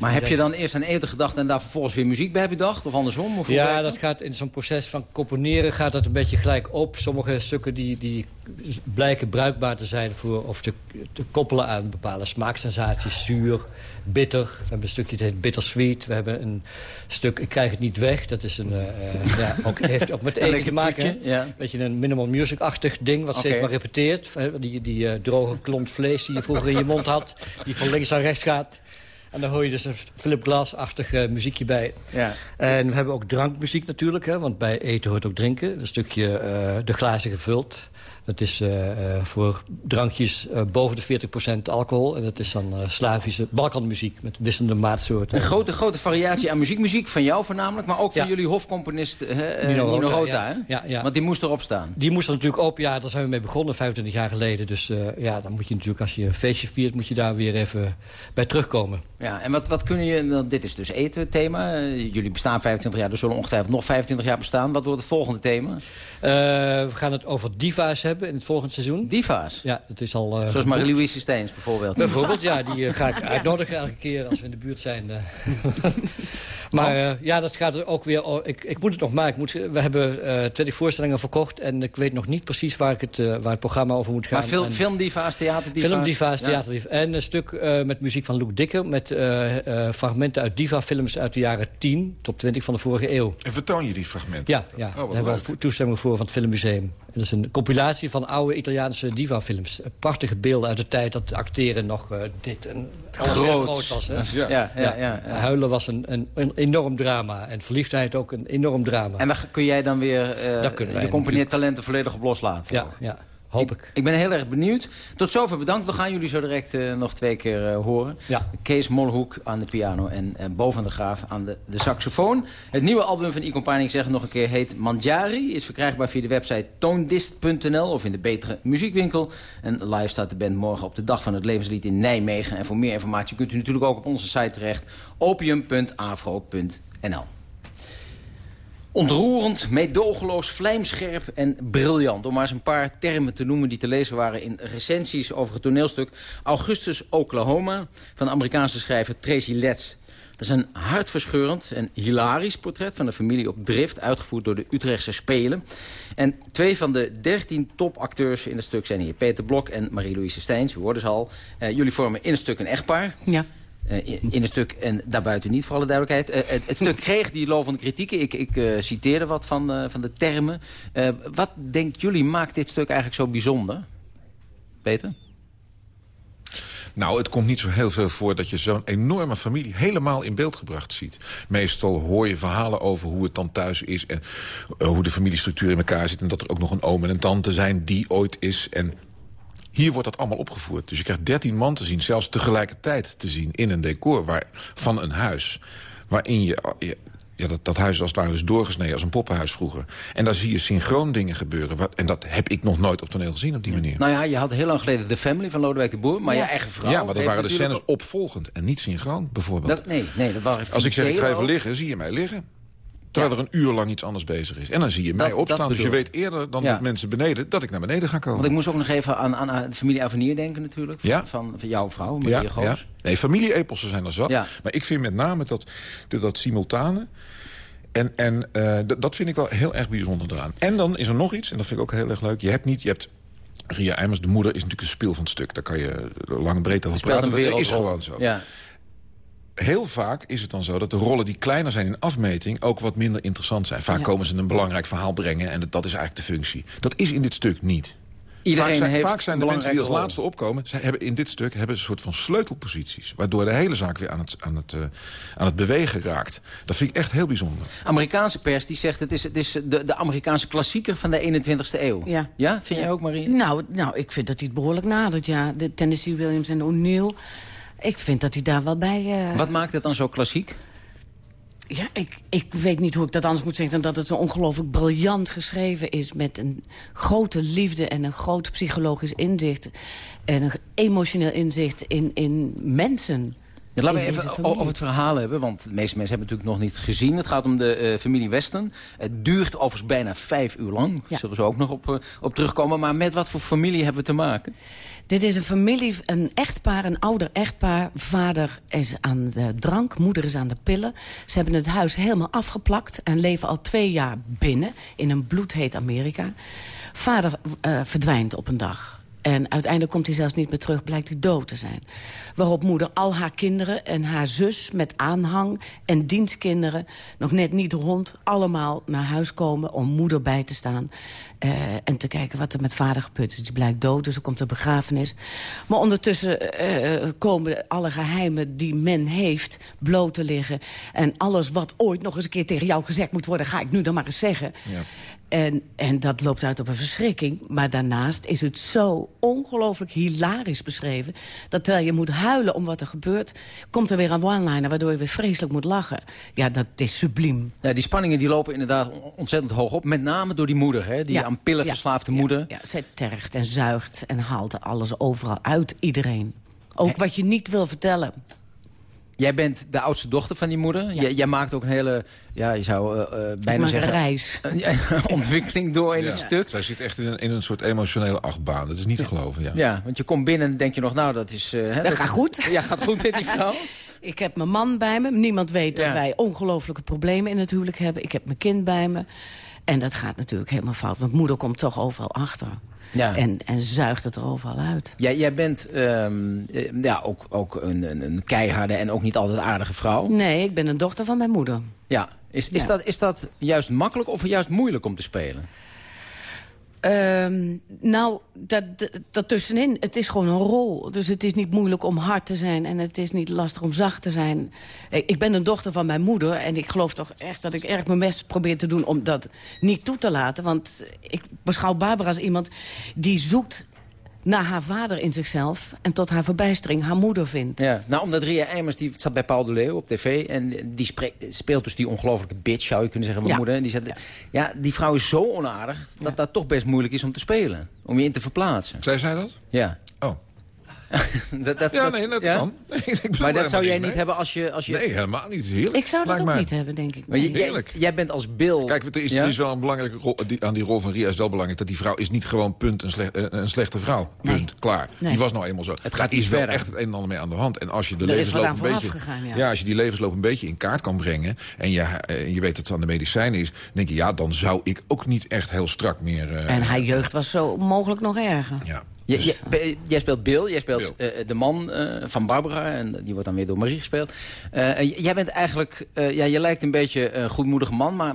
Maar heb zijn- je dan eerst aan eten gedacht en daar vervolgens weer muziek bij bedacht? Of andersom? Of Ja, dat gaat in zo'n proces van componeren gaat dat een beetje gelijk op. Sommige stukken die, die blijken bruikbaar te zijn voor, of te, te koppelen aan bepaalde smaaksensaties. Zuur, bitter. We hebben een stukje dat heet bittersweet. We hebben een stuk Ik krijg het niet weg. Dat is een, eh, eh, ja, *laughs* ook, heeft ook met eten te maken. ja. Beetje een minimal music-achtig ding wat Oké. steeds maar repeteert. hè, Die, die eh, droge klont vlees die je vroeger in je mond had. Die van links naar rechts gaat. En dan hoor je dus een Philip Glass-achtig muziekje bij. Ja. En we hebben ook drankmuziek natuurlijk, hè, want bij eten hoort ook drinken. Een stukje eh, de glazen gevuld. Dat is eh, eh, voor drankjes eh, boven de 40% alcohol. En dat is dan Slavische Balkanmuziek met wisselende maatsoorten. Een grote, grote variatie aan muziek. Muziek van jou voornamelijk, maar ook van Ja. jullie hofcomponist eh, Nino Nino, Rota, Rota. ja. hè? Ja, ja. Want die moest erop staan. Die moest er natuurlijk op, ja, daar zijn we mee begonnen 25 jaar geleden. Dus ja, dan moet je natuurlijk, als je een feestje viert, moet je daar weer even bij terugkomen. Ja, en wat, wat kunnen je... want Dit is dus eten, thema. Jullie bestaan 25 jaar, dus zullen ongetwijfeld nog 25 jaar bestaan. Wat wordt het volgende thema? We gaan het over diva's hebben in het volgende seizoen. Diva's? Ja, dat is al... eh, Zoals. Marie-Louise Steens bijvoorbeeld. Bijvoorbeeld, ja, die eh, ga ik *laughs* uitnodigen elke keer als we in de buurt zijn. eh. *laughs* maar ja, dat gaat er ook weer... oh, ik, ik moet het nog maken. Ik moet, we hebben eh 20 voorstellingen verkocht... en ik weet nog niet precies waar, ik het, waar het programma over moet gaan. Maar film, En- filmdiva's, theaterdiva's? Filmdiva's, Ja. theaterdiva's. En een stuk eh, met muziek van Luc Dikker... met eh, eh, fragmenten uit diva-films uit de jaren 10 tot 20 van de vorige eeuw. En vertoon je die fragmenten? Ja, ja. Oh, daar hebben we toestemming voor van het Filmmuseum. En dat is een compilatie van oude Italiaanse diva-films. Prachtige beelden uit de tijd dat acteren nog eh, dit en Groot. groot was. Hè? Ja, ja, ja, ja. Huilen was een, een, een enorm drama. En verliefdheid ook een enorm drama. En daar kun jij dan weer eh kunnen wij je componeertalenten volledig op loslaten? Ja, ja, hoop ik. Ik ben heel erg benieuwd. Tot zover bedankt. We gaan jullie zo direct eh, nog twee keer eh, horen. Ja. Kees Molhoek aan de piano en eh, Boven de Graaf aan de, de saxofoon. Het nieuwe album van Icon zeg nog een keer, heet Mandjari. Is verkrijgbaar via de website toondist.nl of in de betere muziekwinkel. En live staat de band morgen op de Dag van het Levenslied in Nijmegen. En voor meer informatie kunt u natuurlijk ook op onze site terecht. opium.afro.nl Ontroerend, meedogenloos, vlijmscherp en briljant. Om maar eens een paar termen te noemen die te lezen waren in recensies over het toneelstuk Augustus Oklahoma van de Amerikaanse schrijver Tracy Letts. Dat is een hartverscheurend en hilarisch portret van een familie op drift... uitgevoerd door de Utrechtse Spelen. En twee van de dertien topacteurs in het stuk zijn hier. Peter Blok en Marie-Louise Steins, u hoorde ze al. Eh, jullie vormen in het stuk een echtpaar. Ja. Eh, in, een stuk, en daarbuiten niet voor alle duidelijkheid. Eh, het, stuk kreeg die lovende kritieken. Ik, ik eh, citeerde wat van, van de termen. Wat denkt jullie maakt dit stuk eigenlijk zo bijzonder? Peter? Nou, het komt niet zo heel veel voor dat je zo'n enorme familie helemaal in beeld gebracht ziet. Meestal hoor je verhalen over hoe het dan thuis is en hoe de familiestructuur in elkaar zit. En dat er ook nog een oom en een tante zijn die ooit is. En hier wordt dat allemaal opgevoerd. Dus je krijgt dertien man te zien, zelfs tegelijkertijd te zien in een decor waar, van een huis. Waarin je, je- ja, dat, dat huis is als het ware dus doorgesneden als een poppenhuis vroeger. En daar zie je synchroon dingen gebeuren. Wat, en dat heb ik nog nooit op toneel gezien op die manier. Nou ja, je had heel lang geleden The Family van Lodewijk de Boer. Maar je eigen vrouw Ja, maar dat waren de natuurlijk scènes opvolgend en niet synchroon, bijvoorbeeld. Dat, nee, nee, dat waren Als ik zeg, ik ga even liggen, zie je mij liggen. Terwijl er een uur lang iets anders bezig is. En dan zie je mij Dat- opstaan. dat Dus je weet eerder dan de mensen beneden... dat ik naar beneden ga komen. Want ik moest ook nog even aan, aan, aan de familie Avenier denken natuurlijk. Van, Ja. van, van jouw vrouw, ja, Goos. ja. Nee, familie-epossen zijn er zat. Maar ik vind met name dat, dat, dat simultane... En, en eh, dat- dat vind ik wel heel erg bijzonder eraan. En dan is er nog iets, en dat vind ik ook heel erg leuk. Je hebt niet, je hebt... Ria Eimers, de moeder, is natuurlijk een speel van het stuk. Daar kan je lang en breed over praten. Dat is gewoon zo. Ja. Heel vaak is het dan zo dat de rollen die kleiner zijn in afmeting... ook wat minder interessant zijn. Vaak Ja. komen ze een belangrijk verhaal brengen... en dat, dat is eigenlijk de functie. Dat is in dit stuk niet. Iedereen vaak zijn, heeft vaak zijn de mensen die als laatste opkomen... zij hebben in dit stuk hebben een soort van sleutelposities... waardoor de hele zaak weer aan het, aan het, eh, aan het bewegen raakt. Dat vind ik echt heel bijzonder. Amerikaanse pers die zegt het is, het is de, de Amerikaanse klassieker van de 21ste eeuw. Ja. Ja, vind jij ook, Marie? Nou, nou, ik vind dat hij het behoorlijk nadert, ja. De Tennessee Williams en O'Neill. Ik vind dat hij daar wel bij... eh, Wat maakt het dan zo klassiek? Ja, ik, ik weet niet hoe ik dat anders moet zeggen... dan dat het zo ongelooflijk briljant geschreven is... met een grote liefde en een groot psychologisch inzicht... en een emotioneel inzicht in, in mensen. Ja, laten we even over het verhaal hebben, want de meeste mensen hebben het natuurlijk nog niet gezien. Het gaat om de eh, familie Westen. Het duurt overigens bijna vijf uur lang. Daar zullen ze ook nog op, eh, op terugkomen. Maar met wat voor familie hebben we te maken? Dit is een familie, een echtpaar, een ouder echtpaar. Vader is aan de drank, moeder is aan de pillen. Ze hebben het huis helemaal afgeplakt... en leven al twee jaar binnen in een bloedheet Amerika. Vader eh, verdwijnt op een dag. En uiteindelijk komt hij zelfs niet meer terug, blijkt hij dood te zijn. Waarop moeder al haar kinderen en haar zus met aanhang en dienstkinderen... nog net niet rond, allemaal naar huis komen om moeder bij te staan... eh, en te kijken wat er met vader gebeurd is. Die blijkt dood, dus er komt een begrafenis. Maar ondertussen eh, komen alle geheimen die men heeft bloot te liggen. En alles wat ooit nog eens een keer tegen jou gezegd moet worden... ga ik nu dan maar eens zeggen. Ja. En, en dat loopt uit op een verschrikking. Maar daarnaast is het zo ongelooflijk hilarisch beschreven... dat terwijl je moet huilen om wat er gebeurt... komt er weer een one-liner waardoor je weer vreselijk moet lachen. Ja, dat is subliem. Ja, die spanningen die lopen inderdaad ontzettend hoog op. Met name door die moeder, hè? die Ja, aan pillen ja, verslaafde moeder. Ja, zij tergt en zuigt en haalt alles overal uit iedereen. Ook wat je niet wil vertellen. Jij bent de oudste dochter van die moeder. Jij, jij maakt ook een hele, ja, je zou eh, eh, bijna zeggen... *laughs* een reis. ontwikkeling door in Ja. het stuk. Zij zit echt in een, in een soort emotionele achtbaan. Dat is niet te geloven, ja. Ja, want je komt binnen en denk je nog, nou, dat is... eh, hè, Dat gaat goed. Ja, gaat goed met die vrouw. *laughs* Ik heb mijn man bij me. Niemand weet dat wij ongelooflijke problemen in het huwelijk hebben. Ik heb mijn kind bij me. En dat gaat natuurlijk helemaal fout. Want moeder komt toch overal achter. Ja. En, en zuigt het er overal uit. Jij, jij bent ehm, eh, ja, ook, ook een, een, een keiharde en ook niet altijd aardige vrouw. Nee, ik ben een dochter van mijn moeder. Ja. Is, is, Ja. Dat, is dat juist makkelijk of juist moeilijk om te spelen? Ehm, nou, dat, dat, tussenin, het is gewoon een rol. Dus het is niet moeilijk om hard te zijn en het is niet lastig om zacht te zijn. Ik ben een dochter van mijn moeder en ik geloof toch echt dat ik erg mijn best probeer te doen... om dat niet toe te laten, want ik beschouw Barbara als iemand die zoekt naar haar vader in zichzelf... en tot haar verbijstering haar moeder vindt. Ja. Nou, omdat Ria Eimers, die zat bij Paul de Leeuw op tv... en die speelt dus die ongelofelijke bitch, zou je kunnen zeggen, mijn Ja. moeder. En die, zegt, ja. die vrouw is zo onaardig dat dat toch best moeilijk is om te spelen. Om je in te verplaatsen. Zij zei dat? Ja. Oh. *laughs* dat, dat, Ja, nee, dat ja? kan. *laughs* Ik bedoel Maar dat zou jij niet mee. hebben als je... Als je... Nee, helemaal niet. Heerlijk. Ik zou dat lijkt ook mij. niet hebben, denk ik. Maar Nee. jij, Heerlijk. jij bent als Bill... Kijk, er is, Ja? er is wel een belangrijke rol die, aan die rol van Ria is wel belangrijk. Dat die vrouw is niet gewoon punt een, slecht, eh, een slechte vrouw. Punt. Klaar. Nee. Die was nou eenmaal zo. Het gaat is wel verder. echt het een en ander mee aan de hand. En als je de Er is levensloop een beetje, gegaan, ja. als je die levensloop een beetje in kaart kan brengen en je, eh, je weet dat het aan de medicijnen is, dan denk je ja, dan zou ik ook niet echt heel strak meer. eh, En haar jeugd was zo mogelijk nog erger. Ja. Je- Dus- je- jij speelt Bill, jij speelt eh, de man eh, van Barbara. En die wordt dan weer door Marie gespeeld. Eh, jij bent eigenlijk, eh, ja, je lijkt een beetje een goedmoedige man, maar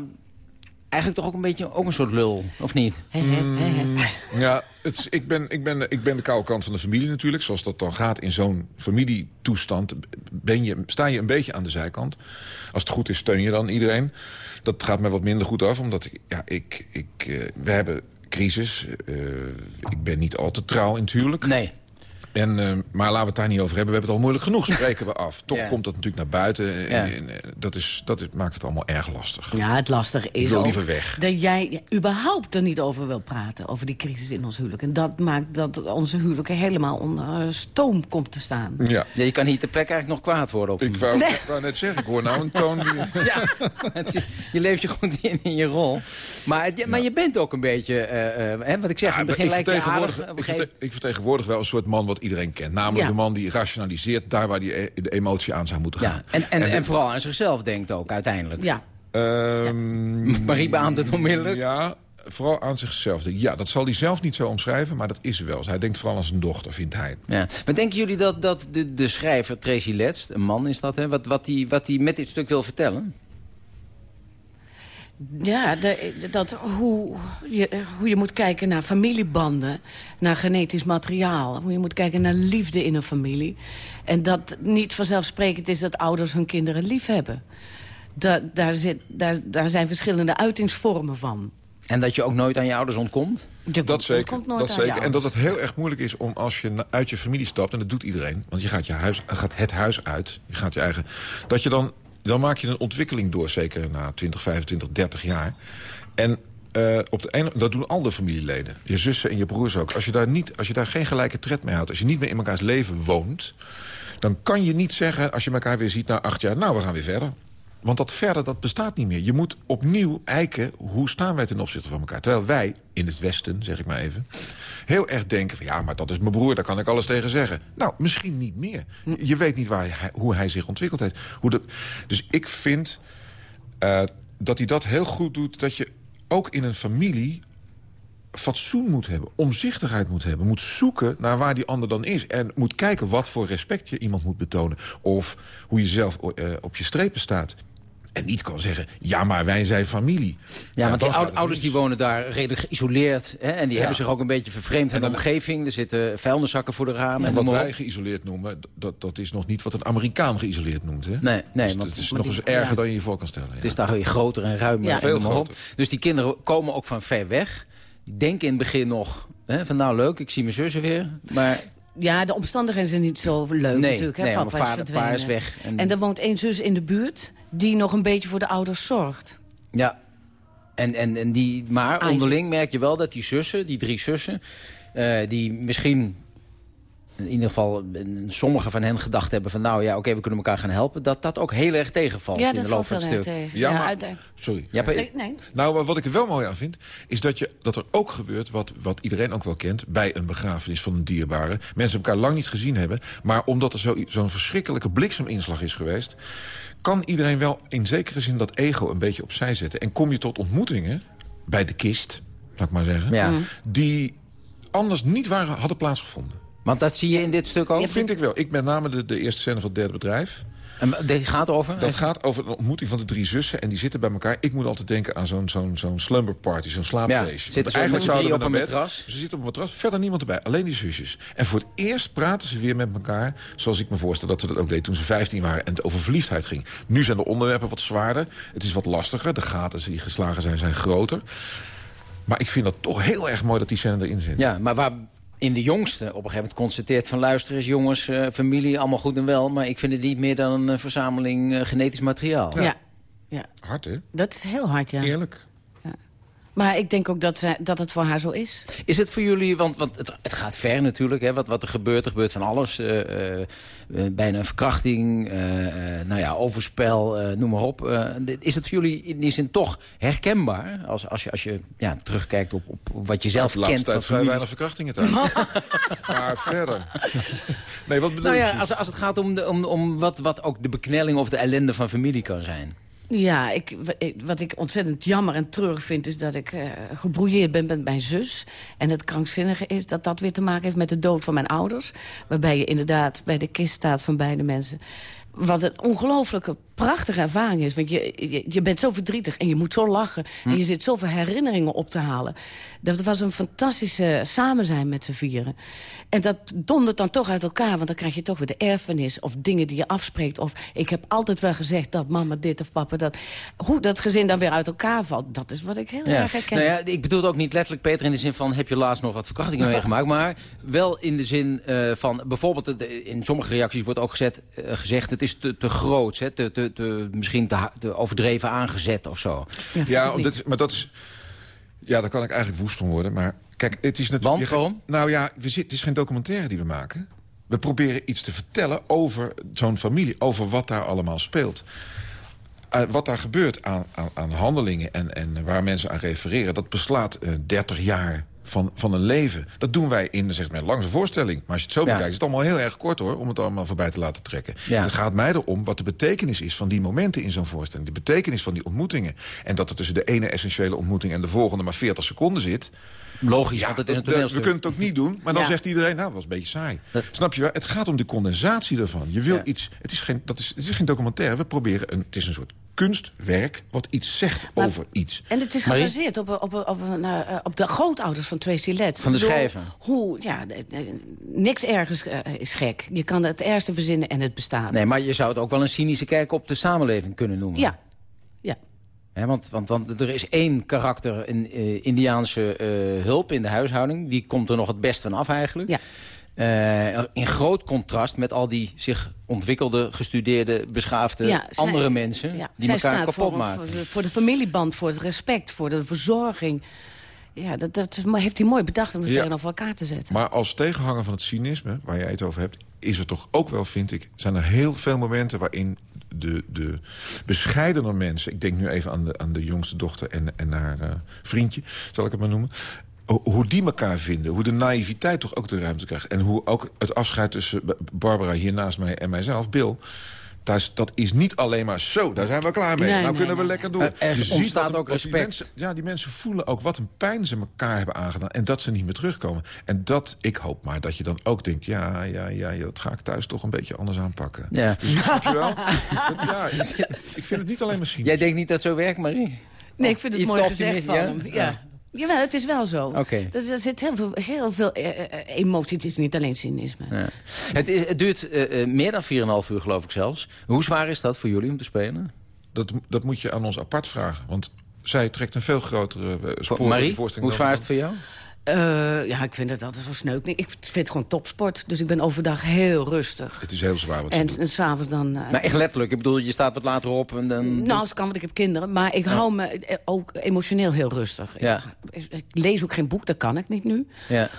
eigenlijk toch ook een beetje ook een soort lul, of niet? Mm, ja, het ik, ben, ik, ben, ik ben de koude kant van de familie natuurlijk. Zoals dat dan gaat in zo'n familietoestand. Ben je, sta je een beetje aan de zijkant. Als het goed is, steun je dan iedereen. Dat gaat mij wat minder goed af, omdat ik, ja, ik, ik, we hebben crisis. Eh, ik ben niet al te trouw in het huwelijk. Nee. En, eh, maar laten we het daar niet over hebben. We hebben het al moeilijk genoeg, spreken we af. *laughs* Toch Ja. komt dat natuurlijk naar buiten. Ja. En, eh, dat is, dat is, maakt het allemaal erg lastig. Ja, het lastige is Ik wil ook liever weg. dat jij überhaupt er niet over wil praten. Over die crisis in ons huwelijk. En dat maakt dat onze huwelijk helemaal onder stoom komt te staan. Ja. Ja, je kan hier ter plekke eigenlijk nog kwaad worden op Ik wou, ik wou net zeggen, ik hoor nou een toon die... *laughs* Ja, is- je leeft je goed in, in je rol. Maar, het- ja, maar je bent ook een beetje, eh, eh, hè, wat ik zeg, in het begin ik, lijkt je vertegenwoordig, aardig. ik, ik vertegenwoordig wel een soort man wat iedereen kent. Namelijk Ja. de man die rationaliseert daar waar die e- de emotie aan zou moeten gaan. Ja, en, en, en vooral aan zichzelf denkt ook uiteindelijk. Ja, Ehm, *laughs* Marie beaamt het onmiddellijk. Ja, vooral aan zichzelf. Ja, dat zal hij zelf niet zo omschrijven, maar dat is wel. Hij denkt vooral aan zijn dochter, vindt hij. Ja. Maar denken jullie dat, dat de, de schrijver Tracy Letts, een man is dat, hè, wat, wat hij wat die met dit stuk wil vertellen? Ja, de, dat, hoe, je, hoe je moet kijken naar familiebanden, naar genetisch materiaal. Hoe je moet kijken naar liefde in een familie. En dat niet vanzelfsprekend is dat ouders hun kinderen lief hebben. Da, daar, zit, daar, daar zijn verschillende uitingsvormen van. En dat je ook nooit aan je ouders ontkomt? dat zeker. komt nooit dat aan zeker. je En dat het heel erg moeilijk is om als je uit je familie stapt... en dat doet iedereen, want je gaat, je huis, gaat het huis uit. Je gaat je eigen... Dat je dan, dan maak je een ontwikkeling door, zeker na 20, 25, 30 jaar. En eh, op de ene, dat doen al de familieleden. Je zussen en je broers ook. Als je, daar niet, als je daar geen gelijke tred mee houdt... als je niet meer in elkaars leven woont... dan kan je niet zeggen, als je elkaar weer ziet na acht jaar... nou, we gaan weer verder. Want dat verder, dat bestaat niet meer. Je moet opnieuw eiken, hoe staan wij ten opzichte van elkaar? Terwijl wij, in het Westen, zeg ik maar even... heel erg denken van, ja, maar dat is mijn broer, daar kan ik alles tegen zeggen. Nou, misschien niet meer. Je weet niet waar hij, hoe hij zich ontwikkeld heeft. Hoe dat, dus ik vind eh, dat hij dat heel goed doet... dat je ook in een familie fatsoen moet hebben, omzichtigheid moet hebben... moet zoeken naar waar die ander dan is... en moet kijken wat voor respect je iemand moet betonen... of hoe je zelf eh, op je strepen staat. En niet kan zeggen, ja, maar wij zijn familie. Ja, want die ouders die wonen daar redelijk geïsoleerd. Hè, en die Ja. hebben zich ook een beetje vervreemd van de omgeving. Er zitten vuilniszakken voor de ramen. En en wat wij op. geïsoleerd noemen, dat, dat is nog niet wat een Amerikaan geïsoleerd noemt. Hè? Nee, nee, Dus want- het is nog die- eens erger ja. dan je je voor kan stellen. Het is daar weer groter en ruimer. Ja. en Veel groter. Dus die kinderen komen ook van ver weg. Die denken in het begin nog... Hè, van nou leuk, ik zie mijn zussen weer. Maar Ja, de omstandigheden zijn niet zo leuk Nee, natuurlijk. Hè? nee, Papa mijn vader- is pa is weg en- En... er woont één zus in de buurt die nog een beetje voor de ouders zorgt. Ja. En, en, en die, maar Eigen. onderling merk je wel dat die zussen, die drie zussen... eh, die misschien in ieder geval eh, sommige van hen gedacht hebben van... nou ja, oké, we kunnen elkaar gaan helpen. Dat dat ook heel erg tegenvalt Ja, in dat de loop van heel het erg stuk. tegen. Ja, Ja, maar- uiteindelijk- Sorry. Ja, Nee, nee. Nou, wat ik er wel mooi aan vind... is dat, je, dat er ook gebeurt, wat, wat iedereen ook wel kent... bij een begrafenis van een dierbare. Mensen elkaar lang niet gezien hebben... maar omdat er zo- zo'n verschrikkelijke blikseminslag is geweest... kan iedereen wel in zekere zin dat ego een beetje opzij zetten. En kom je tot ontmoetingen bij de kist, laat ik maar zeggen... Ja. Mm. die anders niet waren, hadden plaatsgevonden. Want dat zie je in dit stuk ook? Dat vind ik wel. Ik met name de, de eerste scène van het derde bedrijf... En dit gaat over? Dat gaat over een ontmoeting van de drie zussen. En die zitten bij elkaar. Ik moet altijd denken aan zo'n zo'n zo'n slumber party, zo'n slaapfeestje. Ja, z'n zouden we op een bed. matras? Ze zitten op een matras, verder niemand erbij. Alleen die zusjes. En voor het eerst praten ze weer met elkaar... zoals ik me voorstel dat ze dat ook deed toen ze 15 waren... en het over verliefdheid ging. Nu zijn de onderwerpen wat zwaarder. Het is wat lastiger. De gaten die geslagen zijn, zijn groter. Maar ik vind dat toch heel erg mooi dat die scène erin zit. Ja, maar waar in de jongste op een gegeven moment constateert van... luister eens jongens, eh, familie, allemaal goed en wel... maar ik vind het niet meer dan een eh, verzameling eh, genetisch materiaal. Ja. ja. Hard, hè? Dat is heel hard, ja. Eerlijk. Maar ik denk ook dat, ze, dat het voor haar zo is. Is het voor jullie, want, want het, het gaat ver natuurlijk, hè, wat, wat er gebeurt, er gebeurt van alles. eh, eh, eh, bijna een verkrachting, eh, eh, nou ja, overspel, eh, noem maar op. Eh, is het voor jullie in die zin toch herkenbaar, als, als je, als je ja, terugkijkt op, op wat je zelf de laatste kent van tijd vrij weinig verkrachtingen thuis. *laughs* maar verder. Nee, wat bedoel Nou je? ja, als, als het gaat om, de, om, om wat, wat ook de beknelling of de ellende van familie kan zijn. Ja, ik, wat ik ontzettend jammer en treurig vind... is dat ik eh gebrouilleerd ben met mijn zus. En het krankzinnige is dat dat weer te maken heeft met de dood van mijn ouders. Waarbij je inderdaad bij de kist staat van beide mensen. Wat een ongelooflijke, prachtige ervaring is. Want je, je, je bent zo verdrietig en je moet zo lachen. En je zit zoveel herinneringen op te halen. Dat was een fantastische samen zijn met z'n vieren. En dat dondert dan toch uit elkaar. Want dan krijg je toch weer de erfenis of dingen die je afspreekt. Of ik heb altijd wel gezegd dat mama dit of papa dat. Hoe dat gezin dan weer uit elkaar valt, dat is wat ik heel erg herken. Nou ja, ik bedoel het ook niet letterlijk, Peter, in de zin van... heb je laatst nog wat verkrachtingen *laughs* meegemaakt? Maar wel in de zin eh, van... bijvoorbeeld in sommige reacties wordt ook gezet, eh, gezegd... het is te, te groot, hè, te, te, te, misschien te, overdreven aangezet of zo. Ja, dat is, maar dat is... Ja, daar kan ik eigenlijk woest om worden. Maar kijk, het is natuurlijk... Want, waarom? Nou ja, we zit, het is geen documentaire die we maken. We proberen iets te vertellen over zo'n familie. Over wat daar allemaal speelt. Eh, wat daar gebeurt aan, aan, aan handelingen en, en waar mensen aan refereren... dat beslaat eh 30 jaar van, van een leven. Dat doen wij in zeg maar, een lange voorstelling. Maar als je het zo bekijkt, is het allemaal heel erg kort hoor... om het allemaal voorbij te laten trekken. Het gaat mij erom wat de betekenis is van die momenten in zo'n voorstelling. De betekenis van die ontmoetingen. En dat er tussen de ene essentiële ontmoeting en de volgende maar 40 seconden zit... Logisch, Ja, want het is een we kunnen het ook niet doen. Maar dan Ja. zegt iedereen, nou, dat was een beetje saai. Dat- Snap je wel? Het gaat om de condensatie ervan. Je wil Ja. iets... Het is, geen, dat is, het is geen documentaire. We proberen... Een, het is een soort kunstwerk wat iets zegt Maar- over iets. En het is gebaseerd op, op, op, eh, op de grootouders van Tracy Letts. Van de schrijver. Hoe, ja, niks ergens eh, is gek. Je kan het ergste verzinnen en het bestaat. Nee, maar je zou het ook wel een cynische kijk op de samenleving kunnen noemen. Ja. Ja. Hè, want, want, want er is één karakter, een eh, Indiaanse eh, hulp in de huishouding. Die komt er nog het best van af eigenlijk. Ja. Eh, in groot contrast met al die zich ontwikkelde, gestudeerde, beschaafde Ja, zij- andere mensen... Ja, die elkaar staat kapot voor, maken. Voor de, voor de familieband, voor het respect, voor de verzorging. Ja, dat, dat heeft hij mooi bedacht om het Ja. tegenover elkaar te zetten. Maar als tegenhanger van het cynisme, waar jij het over hebt... is er toch ook wel, vind ik, zijn er heel veel momenten... waarin de, de bescheidener mensen... ik denk nu even aan de, aan de jongste dochter en, en haar eh, vriendje, zal ik het maar noemen... ho- hoe die elkaar vinden, hoe de naïviteit toch ook de ruimte krijgt... en hoe ook het afscheid tussen Barbara hier naast mij en mijzelf, Bill... Dat is, dat is niet alleen maar zo, daar zijn we klaar mee. Nee, nou nee, kunnen we nee. lekker door. Er- Je ziet ontstaat dat- ook dat die respect. mensen- ja, die mensen voelen ook wat een pijn ze elkaar hebben aangedaan. En dat ze niet meer terugkomen. En dat, ik hoop maar dat je dan ook denkt... ja, ja, ja, ja, dat ga ik thuis toch een beetje anders aanpakken. Ja. Dus snap je wel? *laughs* Dat, ja, ik, ik vind het niet alleen maar cynisch. Jij denkt niet dat zo werkt, Marie? Nee, ik vind het mooi gezegd van hem. Ja. Jawel, het is wel zo. Oké. Dus er zit heel veel, heel veel eh, eh, emotie. Het is niet alleen cynisme. Ja. Het, is- het duurt eh, eh, meer dan 4,5 uur, geloof ik zelfs. Hoe zwaar is dat voor jullie om te spelen? Dat, dat moet je aan ons apart vragen. Want zij trekt een veel grotere uh, spoor in de Marie, voorstelling hoe dan- zwaar is het voor jou? Eh, ja, ik vind het altijd zo sneuk. Ik vind het gewoon topsport. Dus ik ben overdag heel rustig. Het is heel zwaar wat En, en s'avonds dan... eh, Maar echt letterlijk, ik bedoel, je staat wat later op en dan... nou, als het kan, want ik heb kinderen. Maar ik Ja. hou me eh, ook emotioneel heel rustig. Ja. Ik, ik lees ook geen boek, dat kan ik niet nu. Ja.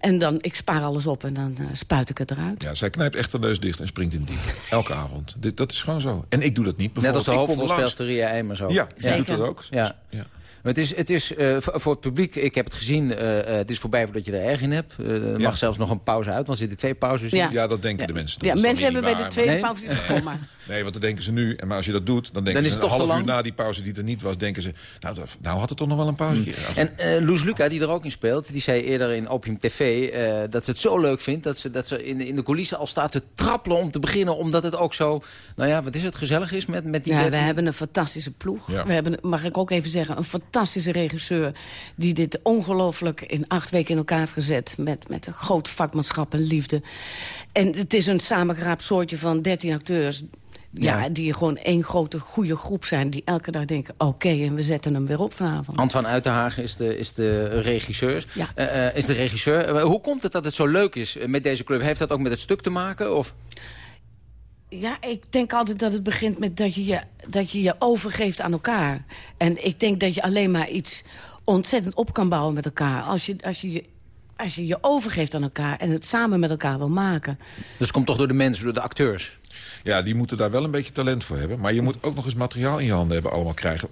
En dan, ik spaar alles op en dan spuit ik het eruit. Ja, zij knijpt echt de neus dicht en springt in diep. Elke avond. Dit, dat is gewoon zo. En ik doe dat niet. Net als de hoofdrolspeelster Ria Eimers ook. Ja, zij doet dat ook. Ja. Ja. Het is, het is eh, voor het publiek, ik heb het gezien, eh, eh, het is voorbij voordat je er erg in hebt. Eh, er mag zelfs nog een pauze uit, want er zitten twee pauzes in. Ja. Ja, dat denken de mensen. Ja, mensen hebben bij de tweede pauze niet gekomen. *laughs* Nee, want dan denken ze nu. En maar als je dat doet, dan denken Dan is ze het een half uur na die pauze die er niet was... denken ze, nou, dat, nou had het toch nog wel een pauze. En eh Loes Luca, die er ook in speelt, die zei eerder in Opium TV... eh, dat ze het zo leuk vindt dat ze, dat ze in, de, in de coulissen al staat te trappelen om te beginnen. Omdat het ook zo, nou ja, wat is het, gezellig is met, met die... Ja, we 13 hebben een fantastische ploeg. Ja. We hebben, mag ik ook even zeggen, een fantastische regisseur... die dit ongelooflijk in acht weken in elkaar heeft gezet... met, met een groot vakmanschap en liefde. En het is een samengeraapt soortje van dertien acteurs... Ja, Ja. die gewoon één grote goede groep zijn... die elke dag denken, oké, en we zetten hem weer op vanavond. Ant van Uitenhagen is de, is de regisseur. Ja. Eh, eh, is de regisseur. Eh, hoe komt het dat het zo leuk is met deze club? Heeft dat ook met het stuk te maken? Of? Ja, ik denk altijd dat het begint met dat je je, dat je je overgeeft aan elkaar. En ik denk dat je alleen maar iets ontzettend op kan bouwen met elkaar... als je als je, je- als je, je overgeeft aan elkaar en het samen met elkaar wil maken. Dus het komt toch door de mensen, door de acteurs? Ja, die moeten daar wel een beetje talent voor hebben. Maar je moet ook nog eens materiaal in je handen hebben allemaal krijgen.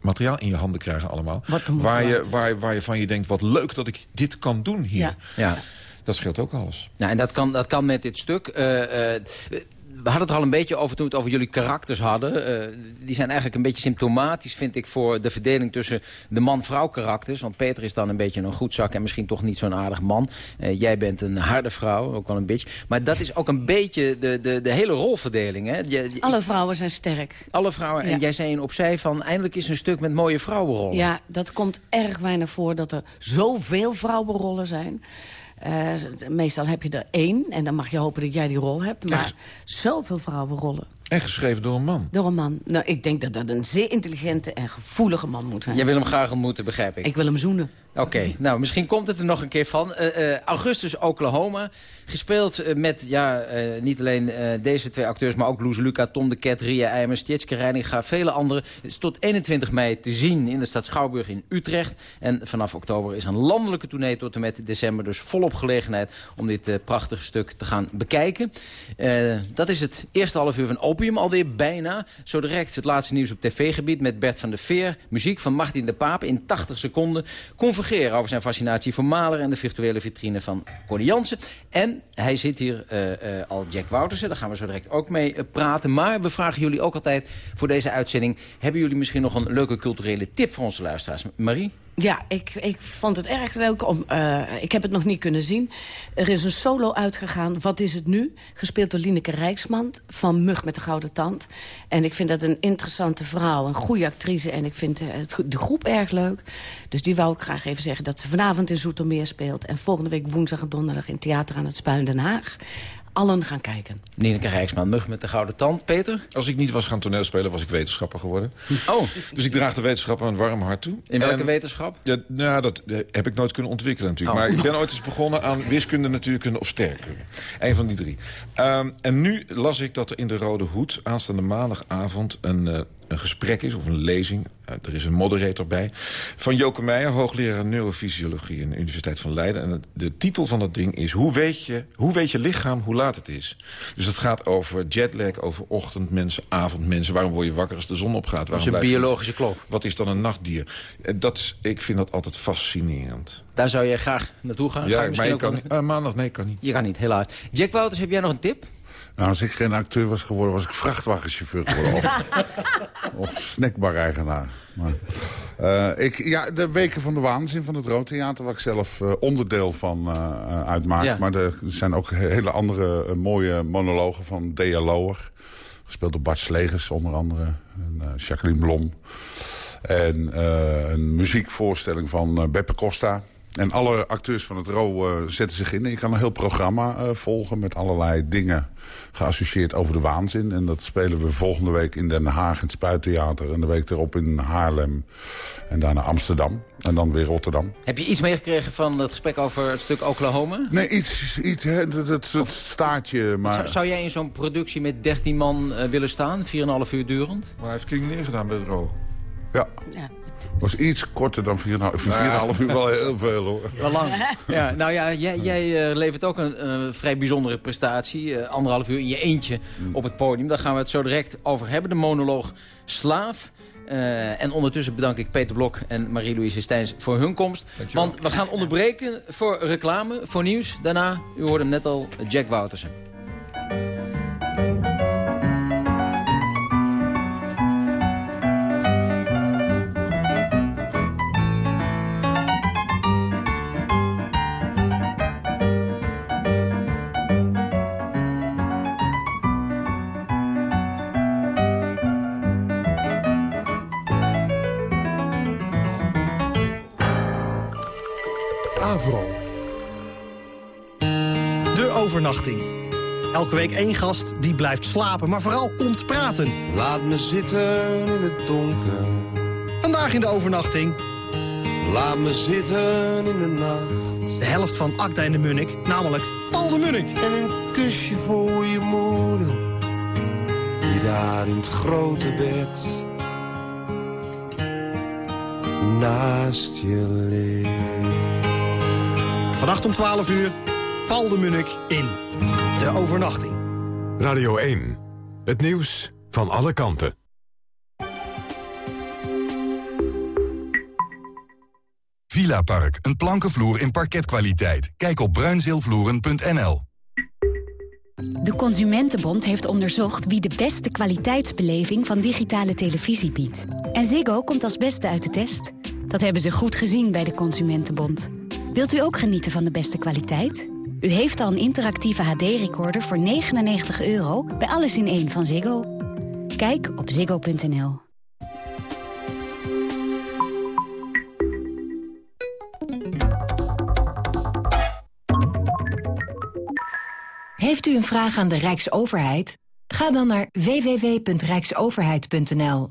Materiaal in je handen krijgen allemaal. Waar je, waar, waar je van je denkt, wat leuk dat ik dit kan doen hier. Ja. Ja. Dat scheelt ook alles. Nou, en dat kan, dat kan met dit stuk. Eh, eh, we hadden het er al een beetje over toen we het over jullie karakters hadden. Eh, die zijn eigenlijk een beetje symptomatisch, vind ik, voor de verdeling tussen de man-vrouw karakters. Want Peter is dan een beetje een goedzak en misschien toch niet zo'n aardig man. Eh, jij bent een harde vrouw, ook wel een beetje. Maar dat is ook een beetje de, de, de hele rolverdeling. Hè? Je- je- Alle vrouwen zijn sterk. alle vrouwen. En jij zei in opzij van, eindelijk is een stuk met mooie vrouwenrollen. Ja, dat komt erg weinig voor dat er zoveel vrouwenrollen zijn. Eh, meestal heb je er één en dan mag je hopen dat jij die rol hebt. Maar zoveel vrouwenrollen. En geschreven door een man. Door een man. Nou, ik denk dat dat een zeer intelligente en gevoelige man moet zijn. Jij wil hem graag ontmoeten, begrijp ik. Ik wil hem zoenen. Oké, nou misschien komt het er nog een keer van. Eh, eh, Augustus Oklahoma, gespeeld eh, met ja, niet alleen deze twee acteurs... maar ook Loes Luca, Tom de Ket, Ria Eimers, Tjitske Reininga, vele anderen. Het is tot 21 mei te zien in de stad Schouwburg in Utrecht. En vanaf oktober is een landelijke tournee tot en met december... dus volop gelegenheid om dit prachtige stuk te gaan bekijken. Dat is het eerste half uur van Opium alweer bijna. Zo direct het laatste nieuws op tv-gebied met Bert van der Veer. Muziek van Martin de Paap in 80 seconden. Over zijn fascinatie voor Maler en de virtuele vitrine van Connie Jansen. En hij zit hier eh, eh, al Jack Woutersen, daar gaan we zo direct ook mee eh, praten. Maar we vragen jullie ook altijd voor deze uitzending... hebben jullie misschien nog een leuke culturele tip voor onze luisteraars? Marie? Ja, ik, ik vond het erg leuk. Om, uh, ik heb het nog niet kunnen zien. Er is een solo uitgegaan, Wat is het nu? Gespeeld door Lineke Rijksman van Mug met de Gouden Tand. En ik vind dat een interessante vrouw, een goede actrice. En ik vind uh, de groep erg leuk. Dus die wou ik graag even zeggen dat ze vanavond in Zoetermeer speelt. En volgende week woensdag en donderdag in Theater aan het Spuin Den Haag allen gaan kijken. Nienke Rijksman, Mug met de Gouden Tand. Peter? Als ik niet was gaan toneelspelen, was ik wetenschapper geworden. Oh. Dus ik draag de wetenschap een warm hart toe. In welke wetenschap? Ja, nou, dat heb ik nooit kunnen ontwikkelen natuurlijk. Oh. Maar ik ben ooit eens begonnen aan wiskunde, natuurkunde of sterkunde. Eén van die drie. Um, en nu las ik dat er in de Rode Hoed aanstaande maandagavond... een, uh, een gesprek is, of een lezing, uh, er is een moderator bij... van Joke Meijer, hoogleraar neurofysiologie... in de Universiteit van Leiden. En de titel van dat ding is... Hoe weet, je, hoe weet je lichaam hoe laat het is? Dus het gaat over jetlag, over ochtendmensen, avondmensen. Waarom word je wakker als de zon opgaat? Dat is een biologische klok. Wat is dan een nachtdier? Dat is, ik vind dat altijd fascinerend. Daar zou jij graag naartoe gaan? Ja, maar je kan niet, uh, maandag, nee, kan niet. Je kan niet, helaas. Jack Wouters, heb jij nog een tip? Nou, als ik geen acteur was geworden, was ik vrachtwagenchauffeur geworden. of, *laughs* of snackbar-eigenaar. Maar, uh, ik, ja, de Weken van de Waanzin van het Rood Theater... waar ik zelf uh, onderdeel van uh, uitmaak. Ja. Maar er zijn ook hele andere mooie monologen van D.L. Lower. Gespeeld door Bart Slegers, onder andere. En, Jacqueline Blom. En een muziekvoorstelling van Beppe Costa... En alle acteurs van het RO uh, zetten zich in. Je kan een heel programma uh, volgen met allerlei dingen geassocieerd over de waanzin. En dat spelen we volgende week in Den Haag, in het Spuittheater. En de week erop in Haarlem. En daarna Amsterdam. En dan weer Rotterdam. Heb je iets meegekregen van het gesprek over het stuk Oklahoma? Nee, iets, iets hè, het, het, het staartje. Maar... Zou, zou jij in zo'n productie met 13 man uh, willen staan? 4,5 uur durend? Maar hij heeft King neergedaan bij het RO. Ja. ja was iets korter dan 4,5 4,5 uur wel heel veel hoor. Wel lang. *laughs* Ja, nou ja, jij, jij uh, levert ook een uh, vrij bijzondere prestatie. Uh, anderhalf uur in je eentje mm. op het podium. Daar gaan we het zo direct over hebben. De monoloog Slaaf. Uh, en ondertussen bedank ik Peter Blok en Marie-Louise Stijns voor hun komst. Dankjewel. Want we gaan onderbreken voor reclame, voor nieuws. Daarna, u hoorde hem net al, Jack Woutersen. Overnachting. Elke week één gast die blijft slapen, maar vooral komt praten. Laat me zitten in het donker. Vandaag in de overnachting. Laat me zitten in de nacht. De helft van Akda en de Munnik, namelijk Paul de Munnik. En een kusje voor je moeder. Die daar in het grote bed. Naast je ligt. Vannacht om 12 uur. Paul de Munnik in De Overnachting. Radio 1. Het nieuws van alle kanten. Villa Park, een plankenvloer in parketkwaliteit. Kijk op bruinzeelvloeren.nl. De Consumentenbond heeft onderzocht wie de beste kwaliteitsbeleving van digitale televisie biedt. En Ziggo komt als beste uit de test. Dat hebben ze goed gezien bij de Consumentenbond. Wilt u ook genieten van de beste kwaliteit? U heeft al een interactieve HD-recorder voor 99 euro bij Alles in 1 van Ziggo. Kijk op ziggo.nl. Heeft u een vraag aan de Rijksoverheid? Ga dan naar www.rijksoverheid.nl.